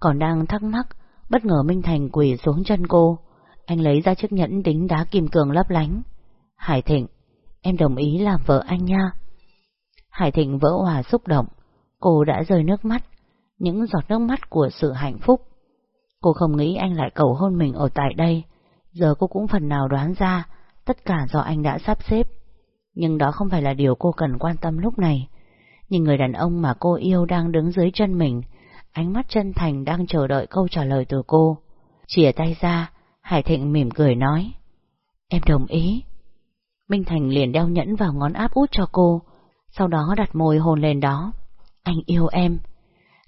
Còn đang thắc mắc, bất ngờ Minh Thành quỳ xuống chân cô. Anh lấy ra chiếc nhẫn đính đá kim cương lấp lánh. Hải Thịnh, em đồng ý làm vợ anh nha. Hải Thịnh vỡ hòa xúc động, cô đã rơi nước mắt, những giọt nước mắt của sự hạnh phúc. Cô không nghĩ anh lại cầu hôn mình ở tại đây, giờ cô cũng phần nào đoán ra, tất cả do anh đã sắp xếp. Nhưng đó không phải là điều cô cần quan tâm lúc này. Nhìn người đàn ông mà cô yêu đang đứng dưới chân mình, ánh mắt chân thành đang chờ đợi câu trả lời từ cô. Chìa tay ra, Hải Thịnh mỉm cười nói. Em đồng ý. Minh Thành liền đeo nhẫn vào ngón áp út cho cô, sau đó đặt môi hôn lên đó. Anh yêu em.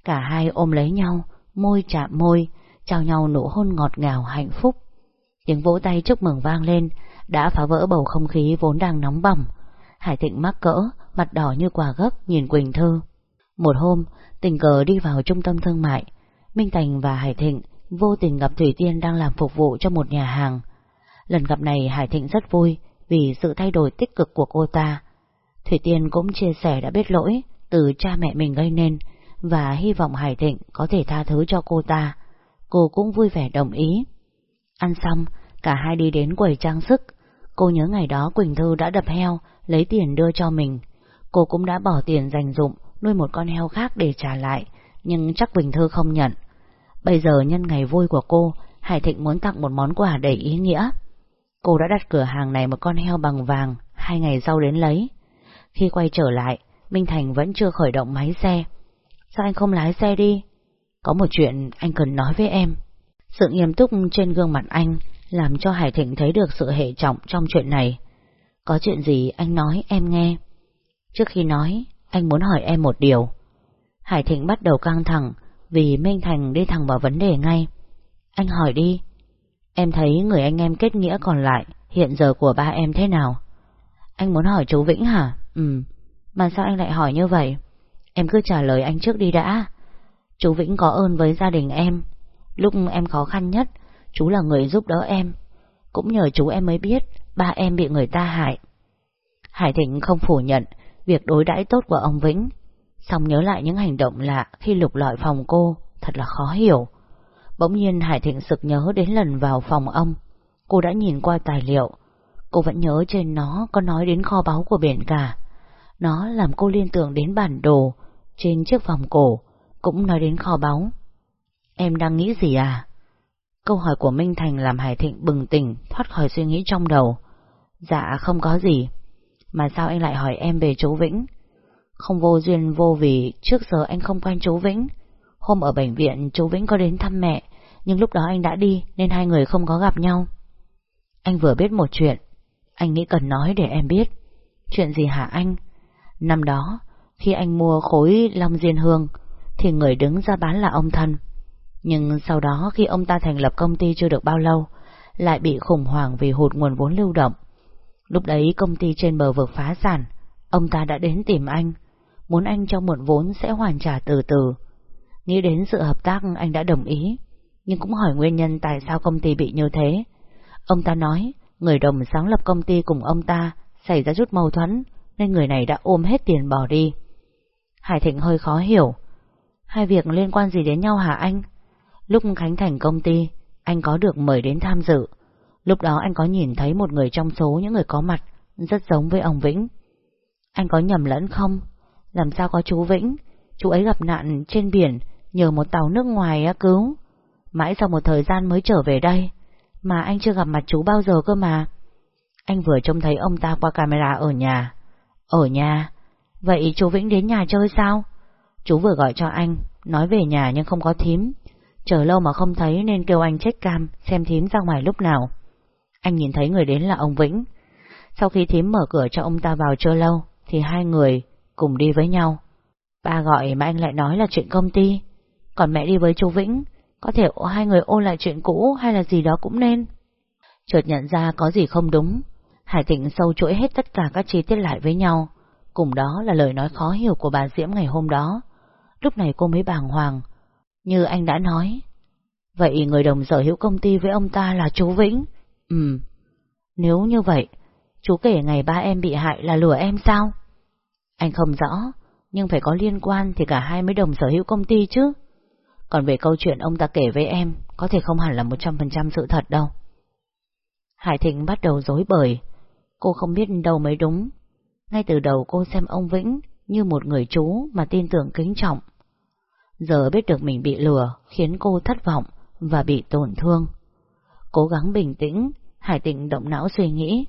Cả hai ôm lấy nhau, môi chạm môi, trao nhau nụ hôn ngọt ngào hạnh phúc. Tiếng vỗ tay chúc mừng vang lên, đã phá vỡ bầu không khí vốn đang nóng bỏng. Hải Thịnh mắc cỡ, mặt đỏ như quả gấc nhìn Quỳnh Thư. Một hôm, tình cờ đi vào trung tâm thương mại, Minh Thành và Hải Thịnh vô tình gặp Thủy Tiên đang làm phục vụ cho một nhà hàng. Lần gặp này Hải Thịnh rất vui vì sự thay đổi tích cực của cô ta. Thủy Tiên cũng chia sẻ đã biết lỗi từ cha mẹ mình gây nên và hy vọng Hải Thịnh có thể tha thứ cho cô ta. Cô cũng vui vẻ đồng ý. Ăn xong, cả hai đi đến quầy trang sức. Cô nhớ ngày đó Quỳnh Thư đã đập heo, lấy tiền đưa cho mình. Cô cũng đã bỏ tiền dành dụng, nuôi một con heo khác để trả lại, nhưng chắc Quỳnh Thư không nhận. Bây giờ nhân ngày vui của cô, Hải Thịnh muốn tặng một món quà đầy ý nghĩa. Cô đã đặt cửa hàng này một con heo bằng vàng, hai ngày sau đến lấy. Khi quay trở lại, Minh Thành vẫn chưa khởi động máy xe. Sao anh không lái xe đi? Có một chuyện anh cần nói với em. Sự nghiêm túc trên gương mặt anh làm cho Hải Thịnh thấy được sự hệ trọng trong chuyện này. Có chuyện gì anh nói em nghe. Trước khi nói, anh muốn hỏi em một điều. Hải Thịnh bắt đầu căng thẳng vì Minh Thành đi thẳng vào vấn đề ngay. Anh hỏi đi. Em thấy người anh em kết nghĩa còn lại hiện giờ của ba em thế nào? Anh muốn hỏi chú Vĩnh hả? Ừ. Mà sao anh lại hỏi như vậy? Em cứ trả lời anh trước đi đã. Chú Vĩnh có ơn với gia đình em. Lúc em khó khăn nhất, chú là người giúp đỡ em. Cũng nhờ chú em mới biết ba em bị người ta hại. Hải Thịnh không phủ nhận việc đối đãi tốt của ông Vĩnh, xong nhớ lại những hành động lạ khi lục lọi phòng cô, thật là khó hiểu. Bỗng nhiên Hải Thịnh sực nhớ đến lần vào phòng ông, cô đã nhìn qua tài liệu, cô vẫn nhớ trên nó có nói đến kho báu của biển cả. Nó làm cô liên tưởng đến bản đồ trên chiếc vòng cổ, cũng nói đến kho báu. Em đang nghĩ gì à? Câu hỏi của Minh Thành làm Hải Thịnh bừng tỉnh, thoát khỏi suy nghĩ trong đầu. Dạ không có gì. Mà sao anh lại hỏi em về chú Vĩnh? Không vô duyên vô vì trước giờ anh không quen chú Vĩnh. Hôm ở bệnh viện chú Vĩnh có đến thăm mẹ, nhưng lúc đó anh đã đi nên hai người không có gặp nhau. Anh vừa biết một chuyện, anh nghĩ cần nói để em biết. Chuyện gì hả anh? Năm đó, khi anh mua khối long diên hương, thì người đứng ra bán là ông thân. Nhưng sau đó khi ông ta thành lập công ty chưa được bao lâu, lại bị khủng hoảng vì hụt nguồn vốn lưu động. Lúc đấy công ty trên bờ vực phá sản, ông ta đã đến tìm anh, muốn anh cho mượn vốn sẽ hoàn trả từ từ. Nghĩ đến sự hợp tác anh đã đồng ý, nhưng cũng hỏi nguyên nhân tại sao công ty bị như thế. Ông ta nói, người đồng sáng lập công ty cùng ông ta xảy ra chút mâu thuẫn, nên người này đã ôm hết tiền bỏ đi. Hải Thịnh hơi khó hiểu. Hai việc liên quan gì đến nhau hả anh? Lúc khánh thành công ty, anh có được mời đến tham dự. Lúc đó anh có nhìn thấy một người trong số những người có mặt, rất giống với ông Vĩnh. Anh có nhầm lẫn không? Làm sao có chú Vĩnh? Chú ấy gặp nạn trên biển, nhờ một tàu nước ngoài cứu. Mãi sau một thời gian mới trở về đây, mà anh chưa gặp mặt chú bao giờ cơ mà. Anh vừa trông thấy ông ta qua camera ở nhà. Ở nhà? Vậy chú Vĩnh đến nhà chơi sao? Chú vừa gọi cho anh, nói về nhà nhưng không có thím. Chờ lâu mà không thấy nên kêu anh check cam, xem thím ra ngoài lúc nào. Anh nhìn thấy người đến là ông Vĩnh. Sau khi thím mở cửa cho ông ta vào chưa lâu, thì hai người cùng đi với nhau. Ba gọi mà anh lại nói là chuyện công ty. Còn mẹ đi với chú Vĩnh, có thể hai người ôn lại chuyện cũ hay là gì đó cũng nên. Chợt nhận ra có gì không đúng, Hải Thịnh sâu chuỗi hết tất cả các chi tiết lại với nhau. Cùng đó là lời nói khó hiểu của bà Diễm ngày hôm đó. Lúc này cô mới bàng hoàng. Như anh đã nói. Vậy người đồng sở hữu công ty với ông ta là chú Vĩnh? Ừ. Nếu như vậy, chú kể ngày ba em bị hại là lừa em sao? Anh không rõ, nhưng phải có liên quan thì cả hai mới đồng sở hữu công ty chứ. Còn về câu chuyện ông ta kể với em, có thể không hẳn là 100% sự thật đâu. Hải Thịnh bắt đầu dối bời. Cô không biết đâu mới đúng. Ngay từ đầu cô xem ông Vĩnh như một người chú mà tin tưởng kính trọng. Giờ biết được mình bị lừa khiến cô thất vọng và bị tổn thương. Cố gắng bình tĩnh, Hải Tịnh động não suy nghĩ.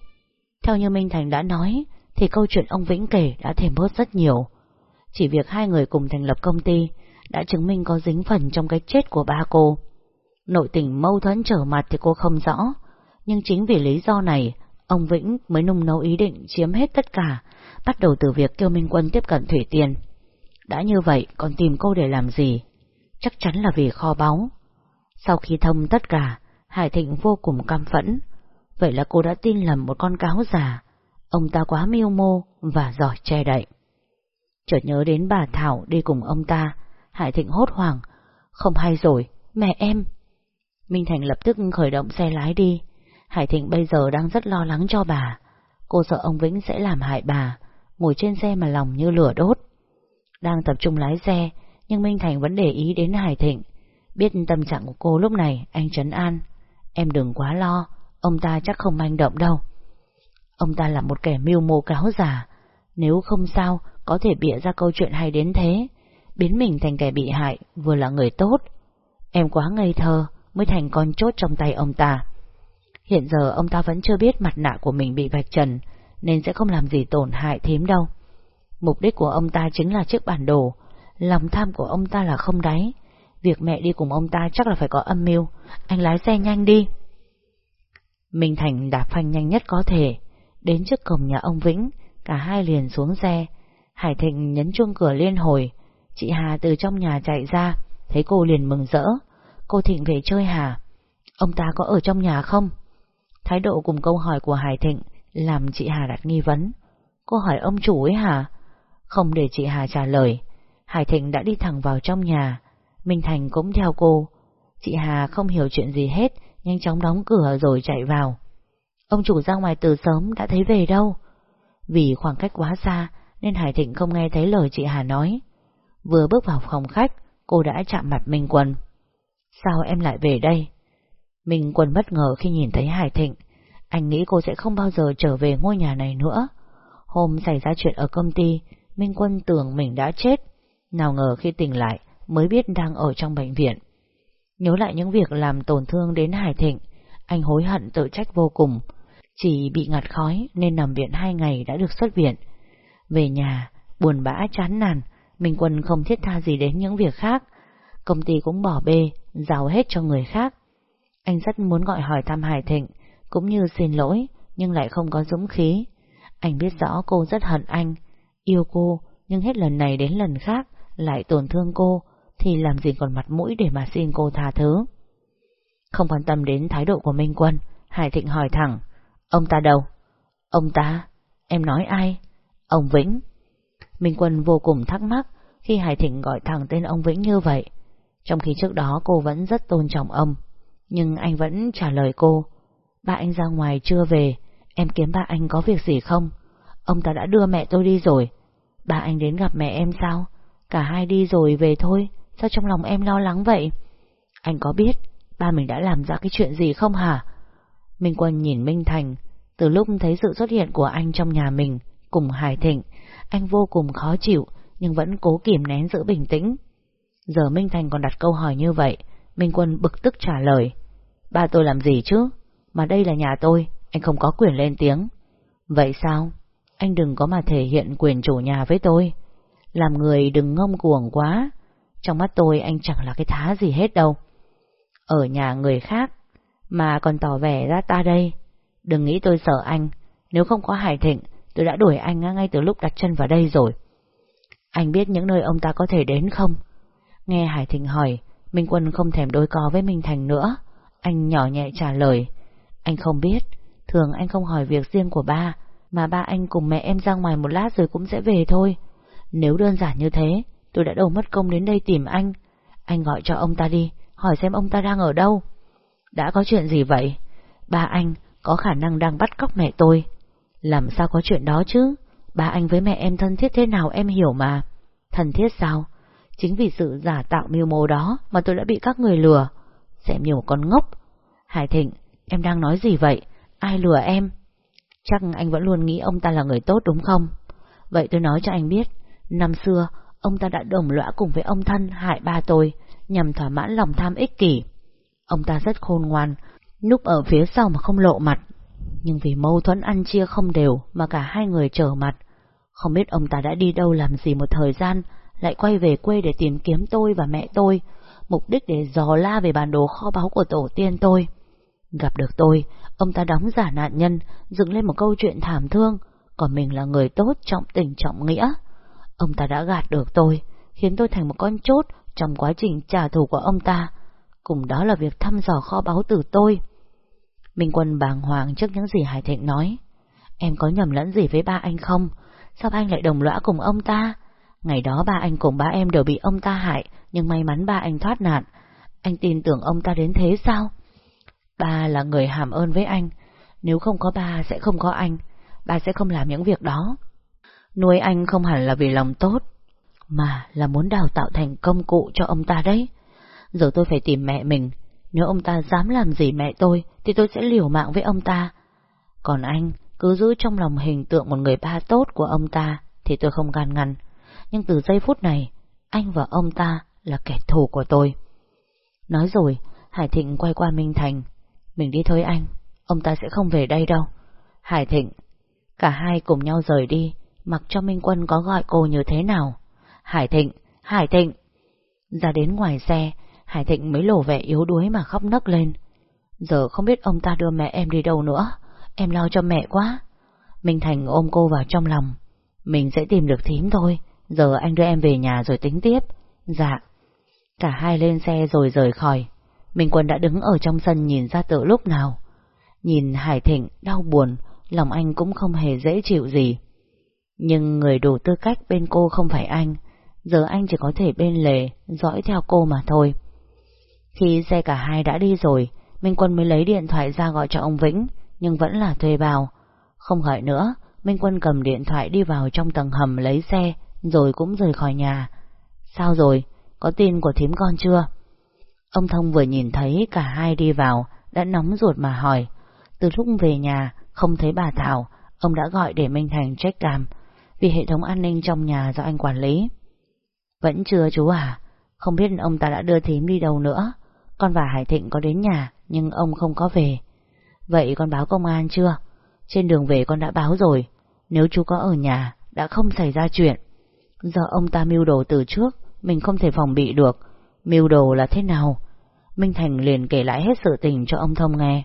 Theo như Minh Thành đã nói, thì câu chuyện ông Vĩnh kể đã thêm bớt rất nhiều. Chỉ việc hai người cùng thành lập công ty đã chứng minh có dính phần trong cái chết của ba cô. Nội tình mâu thuẫn trở mặt thì cô không rõ, nhưng chính vì lý do này, ông Vĩnh mới nung nấu ý định chiếm hết tất cả, bắt đầu từ việc kêu Minh Quân tiếp cận Thủy Tiên. Đã như vậy, còn tìm cô để làm gì? Chắc chắn là vì kho báu. Sau khi thông tất cả, Hải Thịnh vô cùng căm phẫn. Vậy là cô đã tin lầm một con cáo già. Ông ta quá miêu mô và giỏi che đậy. Chợt nhớ đến bà Thảo đi cùng ông ta, Hải Thịnh hốt hoảng. Không hay rồi, mẹ em. Minh Thành lập tức khởi động xe lái đi. Hải Thịnh bây giờ đang rất lo lắng cho bà. Cô sợ ông Vĩnh sẽ làm hại bà, ngồi trên xe mà lòng như lửa đốt. Đang tập trung lái xe, nhưng Minh Thành vẫn để ý đến Hải Thịnh. Biết tâm trạng của cô lúc này, anh trấn an. Em đừng quá lo, ông ta chắc không manh động đâu. Ông ta là một kẻ mưu mô cáo giả. Nếu không sao, có thể bịa ra câu chuyện hay đến thế. Biến mình thành kẻ bị hại, vừa là người tốt. Em quá ngây thơ, mới thành con chốt trong tay ông ta. Hiện giờ ông ta vẫn chưa biết mặt nạ của mình bị vạch trần, nên sẽ không làm gì tổn hại thím đâu. Mục đích của ông ta chính là chiếc bản đồ, lòng tham của ông ta là không đáy. Việc mẹ đi cùng ông ta chắc là phải có âm mưu, anh lái xe nhanh đi. Minh Thành đạp phanh nhanh nhất có thể, đến trước cổng nhà ông Vĩnh, cả hai liền xuống xe. Hải Thịnh nhấn chuông cửa liên hồi, chị Hà từ trong nhà chạy ra, thấy cô liền mừng rỡ. Cô Thịnh về chơi Hà. Ông ta có ở trong nhà không? Thái độ cùng câu hỏi của Hải Thịnh làm chị Hà đặt nghi vấn. Cô hỏi ông chủ ấy hả? Không để chị Hà trả lời. Hải Thịnh đã đi thẳng vào trong nhà. Minh Thành cũng theo cô. Chị Hà không hiểu chuyện gì hết, nhanh chóng đóng cửa rồi chạy vào. Ông chủ ra ngoài từ sớm đã thấy về đâu. Vì khoảng cách quá xa nên Hải Thịnh không nghe thấy lời chị Hà nói. Vừa bước vào phòng khách, cô đã chạm mặt Minh Quân. Sao em lại về đây? Minh Quân bất ngờ khi nhìn thấy Hải Thịnh. Anh nghĩ cô sẽ không bao giờ trở về ngôi nhà này nữa. Hôm xảy ra chuyện ở công ty, Minh Quân tưởng mình đã chết. Nào ngờ khi tỉnh lại mới biết đang ở trong bệnh viện. Nhớ lại những việc làm tổn thương đến Hải Thịnh, anh hối hận tự trách vô cùng. Chỉ bị ngạt khói nên nằm viện hai ngày đã được xuất viện. Về nhà, buồn bã chán nản, Minh Quân không thiết tha gì đến những việc khác. Công ty cũng bỏ bê, giao hết cho người khác. Anh rất muốn gọi hỏi thăm Hải Thịnh, cũng như xin lỗi, nhưng lại không có dũng khí. Anh biết rõ cô rất hận anh, yêu cô, nhưng hết lần này đến lần khác lại tổn thương cô, thì làm gì còn mặt mũi để mà xin cô tha thứ. Không quan tâm đến thái độ của Minh Quân, Hải Thịnh hỏi thẳng, ông ta đâu? Ông ta? Em nói ai? Ông Vĩnh. Minh Quân vô cùng thắc mắc khi Hải Thịnh gọi thẳng tên ông Vĩnh như vậy, trong khi trước đó cô vẫn rất tôn trọng ông. Nhưng anh vẫn trả lời cô, ba anh ra ngoài chưa về, em kiếm ba anh có việc gì không? Ông ta đã đưa mẹ tôi đi rồi. Ba anh đến gặp mẹ em sao? Cả hai đi rồi về thôi, sao trong lòng em lo lắng vậy? Anh có biết ba mình đã làm ra cái chuyện gì không hả? Minh Quân nhìn Minh Thành, từ lúc thấy sự xuất hiện của anh trong nhà mình, cùng Hải Thịnh, anh vô cùng khó chịu, nhưng vẫn cố kìm nén giữ bình tĩnh. Giờ Minh Thành còn đặt câu hỏi như vậy, Minh Quân bực tức trả lời. Ba tôi làm gì chứ? Mà đây là nhà tôi, anh không có quyền lên tiếng. Vậy sao? Anh đừng có mà thể hiện quyền chủ nhà với tôi. Làm người đừng ngông cuồng quá. Trong mắt tôi anh chẳng là cái thá gì hết đâu. Ở nhà người khác, mà còn tỏ vẻ ra ta đây. Đừng nghĩ tôi sợ anh, nếu không có Hải Thịnh, tôi đã đuổi anh ngay từ lúc đặt chân vào đây rồi. Anh biết những nơi ông ta có thể đến không? Nghe Hải Thịnh hỏi, Minh Quân không thèm đối co với Minh Thành nữa. Anh nhỏ nhẹ trả lời. Anh không biết, thường anh không hỏi việc riêng của ba, mà ba anh cùng mẹ em ra ngoài một lát rồi cũng sẽ về thôi. Nếu đơn giản như thế, tôi đã đầu mất công đến đây tìm anh. Anh gọi cho ông ta đi, hỏi xem ông ta đang ở đâu. Đã có chuyện gì vậy? Ba anh có khả năng đang bắt cóc mẹ tôi. Làm sao có chuyện đó chứ? Ba anh với mẹ em thân thiết thế nào em hiểu mà. Thân thiết sao? Chính vì sự giả tạo miêu mô đó mà tôi đã bị các người lừa. Xem nhiều con ngốc. Hải Thịnh, em đang nói gì vậy? Ai lừa em? Chắc anh vẫn luôn nghĩ ông ta là người tốt đúng không? Vậy tôi nói cho anh biết, năm xưa ông ta đã đồng lõa cùng với ông thân hại ba tôi nhằm thỏa mãn lòng tham ích kỷ. Ông ta rất khôn ngoan, núp ở phía sau mà không lộ mặt. Nhưng vì mâu thuẫn ăn chia không đều mà cả hai người trở mặt. Không biết ông ta đã đi đâu làm gì một thời gian, lại quay về quê để tìm kiếm tôi và mẹ tôi, mục đích để dò la về bản đồ kho báu của tổ tiên tôi. Gặp được tôi, ông ta đóng giả nạn nhân, dựng lên một câu chuyện thảm thương, còn mình là người tốt trọng tình trọng nghĩa. Ông ta đã gạt được tôi, khiến tôi thành một con chốt trong quá trình trả thù của ông ta, cùng đó là việc thăm dò kho báu từ tôi. Minh Quân bàng hoàng trước những gì Hải Thịnh nói. Em có nhầm lẫn gì với ba anh không? Sao anh lại đồng lõa cùng ông ta? Ngày đó ba anh cùng ba em đều bị ông ta hại, nhưng may mắn ba anh thoát nạn. Anh tin tưởng ông ta đến thế sao? Ba là người hàm ơn với anh, nếu không có ba sẽ không có anh, ba sẽ không làm những việc đó. Nuôi anh không hẳn là vì lòng tốt, mà là muốn đào tạo thành công cụ cho ông ta đấy. Giờ tôi phải tìm mẹ mình, nếu ông ta dám làm gì mẹ tôi thì tôi sẽ liều mạng với ông ta. Còn anh, cứ giữ trong lòng hình tượng một người ba tốt của ông ta thì tôi không gan ngăn. Nhưng từ giây phút này, anh và ông ta là kẻ thù của tôi. Nói rồi, Hải Thịnh quay qua Minh Thành. Mình đi thôi anh, ông ta sẽ không về đây đâu. Hải Thịnh, cả hai cùng nhau rời đi, mặc cho Minh Quân có gọi cô như thế nào. Hải Thịnh, Hải Thịnh. Ra đến ngoài xe, Hải Thịnh mới lộ vẻ yếu đuối mà khóc nấc lên. Giờ không biết ông ta đưa mẹ em đi đâu nữa, em lo cho mẹ quá. Minh Thành ôm cô vào trong lòng. Mình sẽ tìm được thím thôi, giờ anh đưa em về nhà rồi tính tiếp. Dạ. Cả hai lên xe rồi rời khỏi. Minh Quân đã đứng ở trong sân nhìn ra từ lúc nào. Nhìn Hải Thịnh đau buồn, lòng anh cũng không hề dễ chịu gì. Nhưng người đủ tư cách bên cô không phải anh, giờ anh chỉ có thể bên lề, dõi theo cô mà thôi. Khi xe cả hai đã đi rồi, Minh Quân mới lấy điện thoại ra gọi cho ông Vĩnh, nhưng vẫn là thuê bào. Không gọi nữa, Minh Quân cầm điện thoại đi vào trong tầng hầm lấy xe, rồi cũng rời khỏi nhà. Sao rồi? Có tin của thím con chưa? Ông Thông vừa nhìn thấy cả hai đi vào, đã nóng ruột mà hỏi. Từ lúc về nhà, không thấy bà Thảo, ông đã gọi để Minh Thành check cam, vì hệ thống an ninh trong nhà do anh quản lý. Vẫn chưa chú à? Không biết ông ta đã đưa thím đi đâu nữa. Con và Hải Thịnh có đến nhà, nhưng ông không có về. Vậy con báo công an chưa? Trên đường về con đã báo rồi. Nếu chú có ở nhà, đã không xảy ra chuyện. Giờ ông ta mưu đồ từ trước, mình không thể phòng bị được. Mưu đồ là thế nào? Minh Thành liền kể lại hết sự tình cho ông Thông nghe.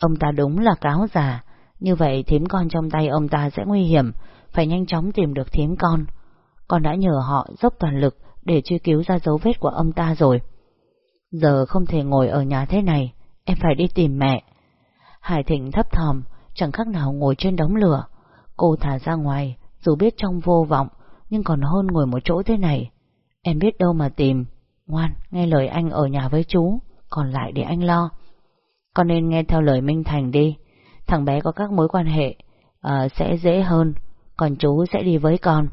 Ông ta đúng là cáo già, như vậy thím con trong tay ông ta sẽ nguy hiểm, phải nhanh chóng tìm được thím con. Con đã nhờ họ dốc toàn lực để truy cứu ra dấu vết của ông ta rồi. Giờ không thể ngồi ở nhà thế này, em phải đi tìm mẹ. Hải Thịnh thấp thòm, chẳng khác nào ngồi trên đống lửa. Cô thả ra ngoài, dù biết trong vô vọng, nhưng còn hơn ngồi một chỗ thế này. Em biết đâu mà tìm. Ngoan, nghe lời anh ở nhà với chú, còn lại để anh lo. Con nên nghe theo lời Minh Thành đi. Thằng bé có các mối quan hệ, uh, sẽ dễ hơn, còn chú sẽ đi với con.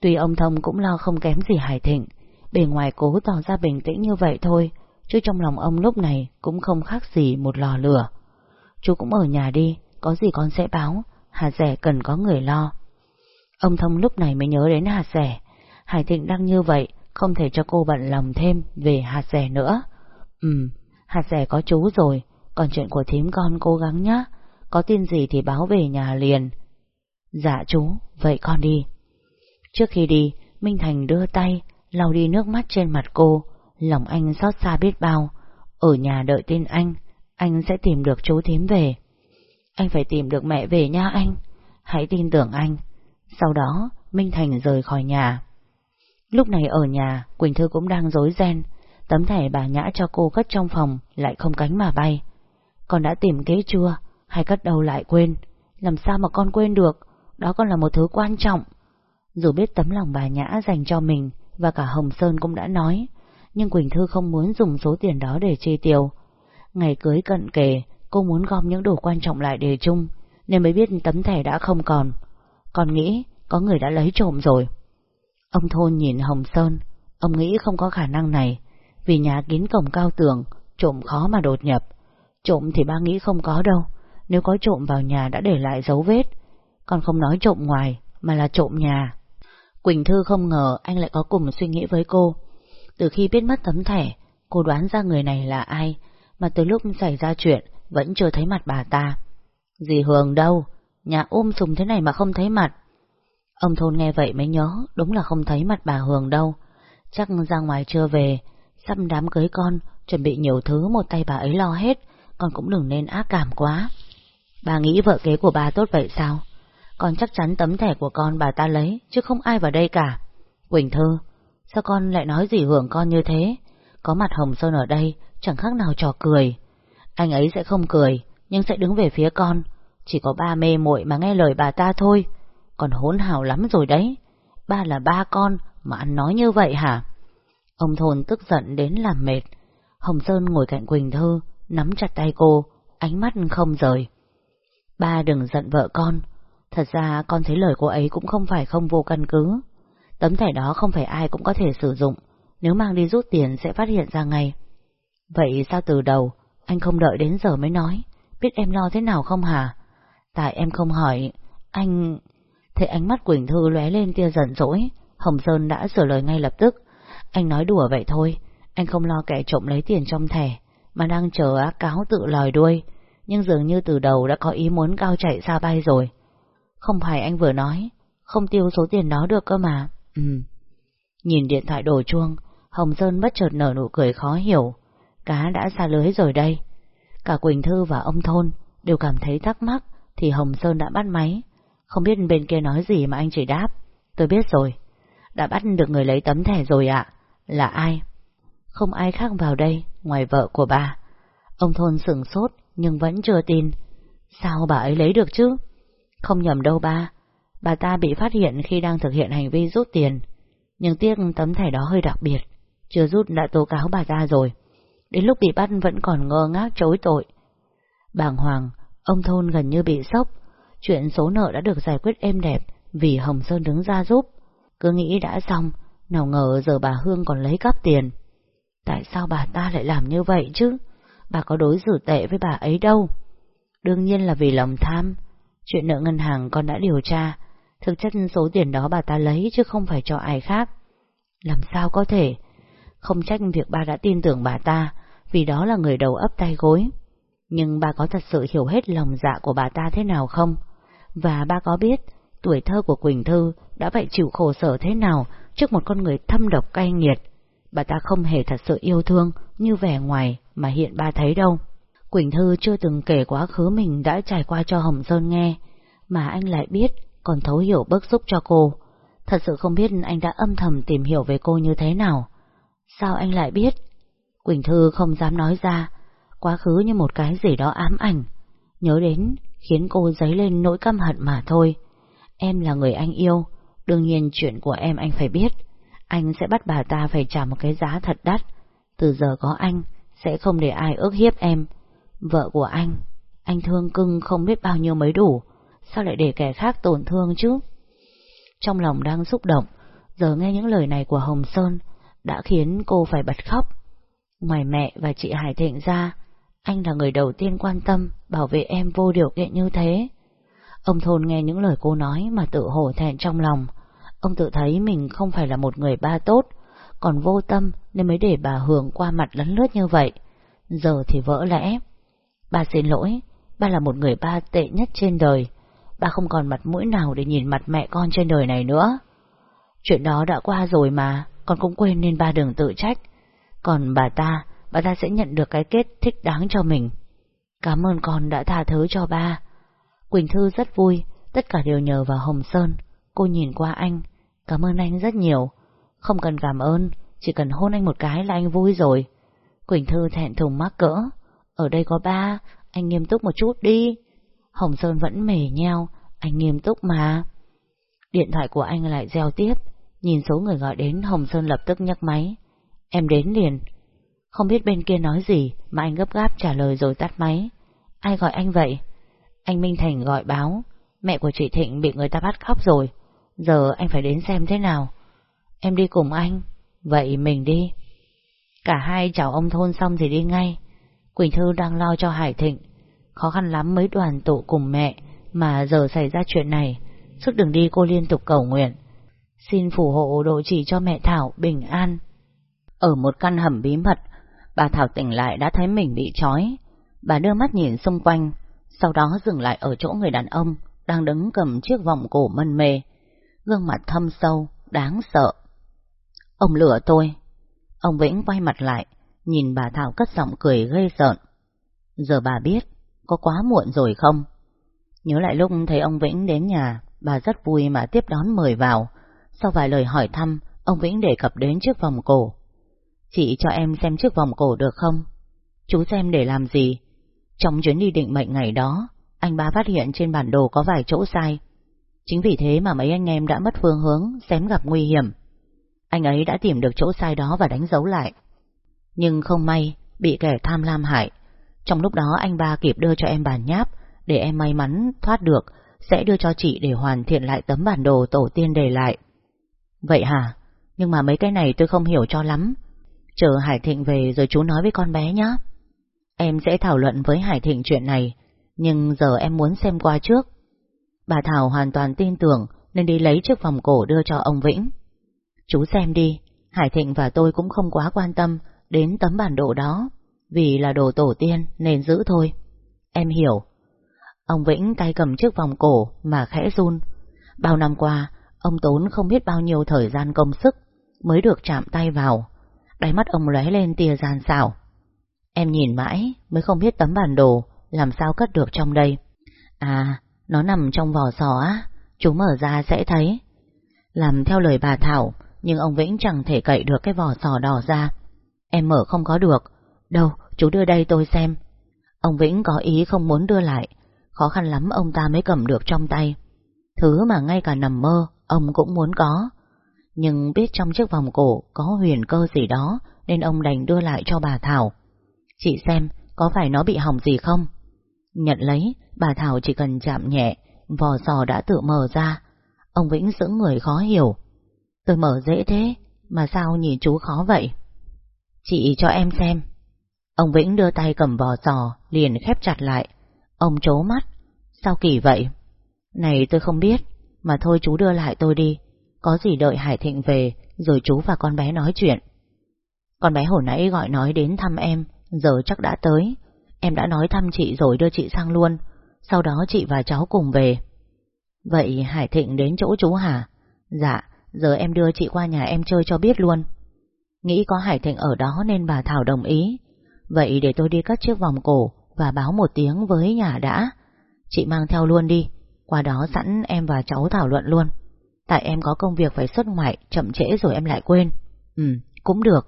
Tuy ông Thông cũng lo không kém gì Hải Thịnh, bề ngoài cố tỏ ra bình tĩnh như vậy thôi, chứ trong lòng ông lúc này cũng không khác gì một lò lửa. Chú cũng ở nhà đi, có gì con sẽ báo, Hà Rẻ cần có người lo. Ông Thông lúc này mới nhớ đến Hà Rẻ, Hải Thịnh đang như vậy, không thể cho cô bận lòng thêm về hạt Rẻ nữa. Ừ, hạt Rẻ có chú rồi, còn chuyện của thím con cố gắng nhá, có tin gì thì báo về nhà liền. Dạ chú, vậy con đi. Trước khi đi, Minh Thành đưa tay, lau đi nước mắt trên mặt cô, lòng anh xót xa biết bao. Ở nhà đợi tin anh, anh sẽ tìm được chú thím về. Anh phải tìm được mẹ về nha anh. Hãy tin tưởng anh. Sau đó, Minh Thành rời khỏi nhà. Lúc này ở nhà, Quỳnh Thư cũng đang rối ren. Tấm thẻ bà Nhã cho cô cất trong phòng lại không cánh mà bay. Con đã tìm kế chưa? Hay cất đâu lại quên? Làm sao mà con quên được? Đó còn là một thứ quan trọng. Dù biết tấm lòng bà Nhã dành cho mình và cả Hồng Sơn cũng đã nói, nhưng Quỳnh Thư không muốn dùng số tiền đó để chi tiêu. Ngày cưới cận kề, cô muốn gom những đồ quan trọng lại để chung, nên mới biết tấm thẻ đã không còn. Còn nghĩ có người đã lấy trộm rồi. Ông Thôn nhìn Hồng Sơn, ông nghĩ không có khả năng này, vì nhà kín cổng cao tường, trộm khó mà đột nhập. Trộm thì ba nghĩ không có đâu, nếu có trộm vào nhà đã để lại dấu vết, còn không nói trộm ngoài, mà là trộm nhà. Quỳnh Thư không ngờ anh lại có cùng suy nghĩ với cô. Từ khi biết mất tấm thẻ, cô đoán ra người này là ai, mà từ lúc xảy ra chuyện vẫn chưa thấy mặt bà ta. Dì Hường đâu? Nhà um ôm sùng thế này mà không thấy mặt. Ông thôn nghe vậy mới nhớ, đúng là không thấy mặt bà Hường đâu. Chắc ra ngoài chưa về, sắp đám cưới con, chuẩn bị nhiều thứ một tay bà ấy lo hết, con cũng đừng nên ác cảm quá. Bà nghĩ vợ kế của bà tốt vậy sao? Con chắc chắn tấm thẻ của con bà ta lấy, chứ không ai vào đây cả. Quỳnh Thư, sao con lại nói gì hưởng con như thế? Có mặt Hồng Sơn ở đây, chẳng khác nào trò cười. Anh ấy sẽ không cười, nhưng sẽ đứng về phía con. Chỉ có ba mê muội mà nghe lời bà ta thôi. Còn hỗn hào lắm rồi đấy. Ba là ba con, mà ăn nói như vậy hả? Ông Thôn tức giận đến làm mệt. Hồng Sơn ngồi cạnh Quỳnh Thư, nắm chặt tay cô, ánh mắt không rời. Ba đừng giận vợ con, Thật ra con thấy lời cô ấy cũng không phải không vô căn cứ. Tấm thẻ đó không phải ai cũng có thể sử dụng, nếu mang đi rút tiền sẽ phát hiện ra ngay. Vậy sao từ đầu, anh không đợi đến giờ mới nói, biết em lo thế nào không hả? Tại em không hỏi, anh... Thấy ánh mắt Quỳnh Thư lóe lên tia giận dỗi, Hồng Sơn đã sửa lời ngay lập tức. Anh nói đùa vậy thôi, anh không lo kẻ trộm lấy tiền trong thẻ, mà đang chờ á cáo tự lòi đuôi, nhưng dường như từ đầu đã có ý muốn cao chạy xa bay rồi. Không phải anh vừa nói, không tiêu số tiền đó được cơ mà. Ừ. Nhìn điện thoại đổ chuông, Hồng Sơn bất chợt nở nụ cười khó hiểu. Cá đã xa lưới rồi đây. Cả Quỳnh Thư và ông Thôn đều cảm thấy thắc mắc thì Hồng Sơn đã bắt máy. Không biết bên kia nói gì mà anh chỉ đáp. Tôi biết rồi. Đã bắt được người lấy tấm thẻ rồi ạ. Là ai? Không ai khác vào đây ngoài vợ của bà. Ông Thôn sửng sốt nhưng vẫn chưa tin. Sao bà ấy lấy được chứ? Không nhầm đâu ba. Bà ta bị phát hiện khi đang thực hiện hành vi rút tiền. Nhưng tiếc tấm thẻ đó hơi đặc biệt. Chưa rút đã tố cáo bà ta rồi. Đến lúc bị bắt vẫn còn ngơ ngác chối tội. Bàng hoàng, ông Thôn gần như bị sốc. Chuyện số nợ đã được giải quyết êm đẹp vì Hồng Sơn đứng ra giúp. Cứ nghĩ đã xong, nào ngờ giờ bà Hương còn lấy cắp tiền. Tại sao bà ta lại làm như vậy chứ? Bà có đối xử tệ với bà ấy đâu. Đương nhiên là vì lòng tham. Chuyện nợ ngân hàng con đã điều tra. Thực chất số tiền đó bà ta lấy chứ không phải cho ai khác. Làm sao có thể? Không trách việc bà đã tin tưởng bà ta, vì đó là người đầu ấp tay gối. Nhưng bà có thật sự hiểu hết lòng dạ của bà ta thế nào không? Và ba có biết tuổi thơ của Quỳnh Thư đã phải chịu khổ sở thế nào trước một con người thâm độc cay nghiệt. Bà ta không hề thật sự yêu thương như vẻ ngoài mà hiện ba thấy đâu. Quỳnh Thư chưa từng kể quá khứ mình đã trải qua cho Hồng Sơn nghe, mà anh lại biết, còn thấu hiểu bức xúc cho cô. Thật sự không biết anh đã âm thầm tìm hiểu về cô như thế nào. Sao anh lại biết? Quỳnh Thư không dám nói ra, quá khứ như một cái gì đó ám ảnh. Nhớ đến, khiến cô dấy lên nỗi căm hận mà thôi. Em là người anh yêu, đương nhiên chuyện của em anh phải biết. Anh sẽ bắt bà ta phải trả một cái giá thật đắt. Từ giờ có anh, sẽ không để ai ước hiếp em. Vợ của anh, anh thương cưng không biết bao nhiêu mới đủ, sao lại để kẻ khác tổn thương chứ? Trong lòng đang xúc động, giờ nghe những lời này của Hồng Sơn đã khiến cô phải bật khóc. Ngoài mẹ và chị Hải Thịnh ra, anh là người đầu tiên quan tâm bảo vệ em vô điều kiện như thế. Ông Thôn nghe những lời cô nói mà tự hổ thẹn trong lòng. Ông tự thấy mình không phải là một người ba tốt, còn vô tâm nên mới để bà Hường qua mặt lấn lướt như vậy. Giờ thì vỡ lẽ. Bà xin lỗi, ba là một người ba tệ nhất trên đời. Ba không còn mặt mũi nào để nhìn mặt mẹ con trên đời này nữa. Chuyện đó đã qua rồi mà, con cũng quên nên ba đừng tự trách. Còn bà ta, bà ta sẽ nhận được cái kết thích đáng cho mình. Cảm ơn con đã tha thứ cho ba. Quỳnh Thư rất vui, tất cả đều nhờ vào Hồng Sơn. Cô nhìn qua anh, cảm ơn anh rất nhiều. Không cần cảm ơn, chỉ cần hôn anh một cái là anh vui rồi. Quỳnh Thư thẹn thùng mắc cỡ. Ở đây có ba, anh nghiêm túc một chút đi. Hồng Sơn vẫn mề nheo, anh nghiêm túc mà. Điện thoại của anh lại reo tiếp, nhìn số người gọi đến Hồng Sơn lập tức nhấc máy. Em đến liền. Không biết bên kia nói gì mà anh gấp gáp trả lời rồi tắt máy. Ai gọi anh vậy? Anh Minh Thành gọi báo, mẹ của chị Thịnh bị người ta bắt khóc rồi. Giờ anh phải đến xem thế nào. Em đi cùng anh. Vậy mình đi. Cả hai chào ông thôn xong thì đi ngay. Quỳnh Thư đang lo cho Hải Thịnh. Khó khăn lắm mới đoàn tụ cùng mẹ, mà giờ xảy ra chuyện này. Suốt đường đi cô liên tục cầu nguyện. Xin phù hộ độ chỉ cho mẹ Thảo bình an. Ở một căn hầm bí mật, bà Thảo tỉnh lại đã thấy mình bị trói. Bà đưa mắt nhìn xung quanh, sau đó dừng lại ở chỗ người đàn ông đang đứng cầm chiếc vòng cổ mân mê. Gương mặt thâm sâu, đáng sợ. Ông lửa tôi. Ông Vĩnh quay mặt lại, nhìn bà Thảo cất giọng cười gây sợ. Giờ bà biết, có quá muộn rồi không? Nhớ lại lúc thấy ông Vĩnh đến nhà, bà rất vui mà tiếp đón mời vào. Sau vài lời hỏi thăm, ông Vĩnh đề cập đến chiếc vòng cổ. Chị cho em xem chiếc vòng cổ được không? Chú xem để làm gì? Trong chuyến đi định mệnh ngày đó, anh ba phát hiện trên bản đồ có vài chỗ sai. Chính vì thế mà mấy anh em đã mất phương hướng, xém gặp nguy hiểm. Anh ấy đã tìm được chỗ sai đó và đánh dấu lại. Nhưng không may, bị kẻ tham lam hại. Trong lúc đó anh ba kịp đưa cho em bản nháp, để em may mắn thoát được, sẽ đưa cho chị để hoàn thiện lại tấm bản đồ tổ tiên để lại. Vậy hả? Nhưng mà mấy cái này tôi không hiểu cho lắm. Chờ Hải Thịnh về rồi chú nói với con bé nhé. Em sẽ thảo luận với Hải Thịnh chuyện này, Nhưng giờ em muốn xem qua trước. Bà Thảo hoàn toàn tin tưởng nên đi lấy chiếc vòng cổ đưa cho ông Vĩnh. Chú xem đi, Hải Thịnh và tôi cũng không quá quan tâm đến tấm bản đồ đó, vì là đồ tổ tiên nên giữ thôi. Em hiểu. Ông Vĩnh tay cầm chiếc vòng cổ mà khẽ run. Bao năm qua, ông tốn không biết bao nhiêu thời gian công sức mới được chạm tay vào. Đáy mắt ông lóe lên tia gian xảo. Em nhìn mãi mới không biết tấm bản đồ làm sao cất được trong đây. À, nó nằm trong vỏ sò á, chú mở ra sẽ thấy. Làm theo lời bà Thảo, nhưng ông Vĩnh chẳng thể cậy được cái vỏ sò đỏ ra. Em mở không có được. Đâu, chú đưa đây tôi xem. Ông Vĩnh có ý không muốn đưa lại, khó khăn lắm ông ta mới cầm được trong tay. Thứ mà ngay cả nằm mơ, ông cũng muốn có. Nhưng biết trong chiếc vòng cổ có huyền cơ gì đó, nên ông đành đưa lại cho bà Thảo. Chị xem, có phải nó bị hỏng gì không? Nhận lấy, bà Thảo chỉ cần chạm nhẹ, vò sò đã tự mở ra. Ông Vĩnh sững người khó hiểu. Tôi mở dễ thế, mà sao nhìn chú khó vậy? Chị cho em xem. Ông Vĩnh đưa tay cầm vò sò, liền khép chặt lại. Ông chố mắt. Sao kỳ vậy? Này tôi không biết, mà thôi chú đưa lại tôi đi. Có gì đợi Hải Thịnh về, rồi chú và con bé nói chuyện. Con bé hồi nãy gọi nói đến thăm em, giờ chắc đã tới. Em đã nói thăm chị rồi đưa chị sang luôn, sau đó chị và cháu cùng về. Vậy Hải Thịnh đến chỗ chú hả? Dạ, giờ em đưa chị qua nhà em chơi cho biết luôn. Nghĩ có Hải Thịnh ở đó nên bà Thảo đồng ý. Vậy để tôi đi cắt chiếc vòng cổ và báo một tiếng với nhà đã. Chị mang theo luôn đi, qua đó sẵn em và cháu thảo luận luôn. Tại em có công việc phải xuất ngoại, chậm trễ rồi em lại quên. Ừ, cũng được.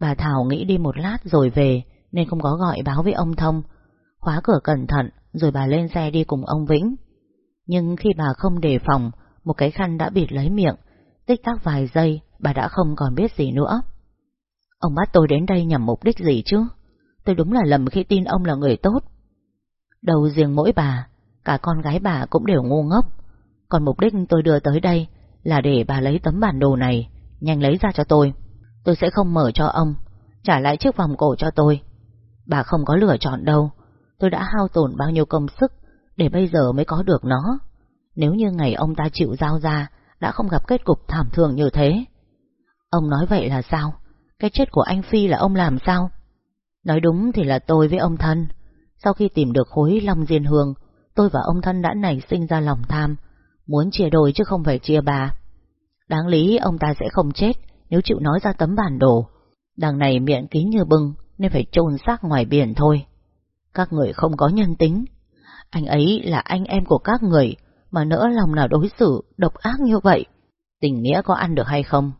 Bà Thảo nghĩ đi một lát rồi về, nên không có gọi báo với ông Thông. Khóa cửa cẩn thận, rồi bà lên xe đi cùng ông Vĩnh. Nhưng khi bà không đề phòng, một cái khăn đã bịt lấy miệng, tích tắc vài giây, bà đã không còn biết gì nữa. Ông bắt tôi đến đây nhằm mục đích gì chứ? Tôi đúng là lầm khi tin ông là người tốt. Đầu riêng mỗi bà, cả con gái bà cũng đều ngu ngốc. Còn mục đích tôi đưa tới đây là để bà lấy tấm bản đồ này, nhanh lấy ra cho tôi. Tôi sẽ không mở cho ông, trả lại chiếc vòng cổ cho tôi. Bà không có lựa chọn đâu, tôi đã hao tổn bao nhiêu công sức để bây giờ mới có được nó. Nếu như ngày ông ta chịu giao ra, đã không gặp kết cục thảm thường như thế. Ông nói vậy là sao? Cái chết của anh Phi là ông làm sao? Nói đúng thì là tôi với ông thân. Sau khi tìm được khối Long Diên Hương, tôi và ông thân đã nảy sinh ra lòng tham, muốn chia đôi chứ không phải chia bà. Đáng lý ông ta sẽ không chết nếu chịu nói ra tấm bản đồ. Đằng này miệng kín như bưng nên phải chôn xác ngoài biển thôi. Các người không có nhân tính. Anh ấy là anh em của các người mà nỡ lòng nào đối xử độc ác như vậy. Tình nghĩa có ăn được hay không?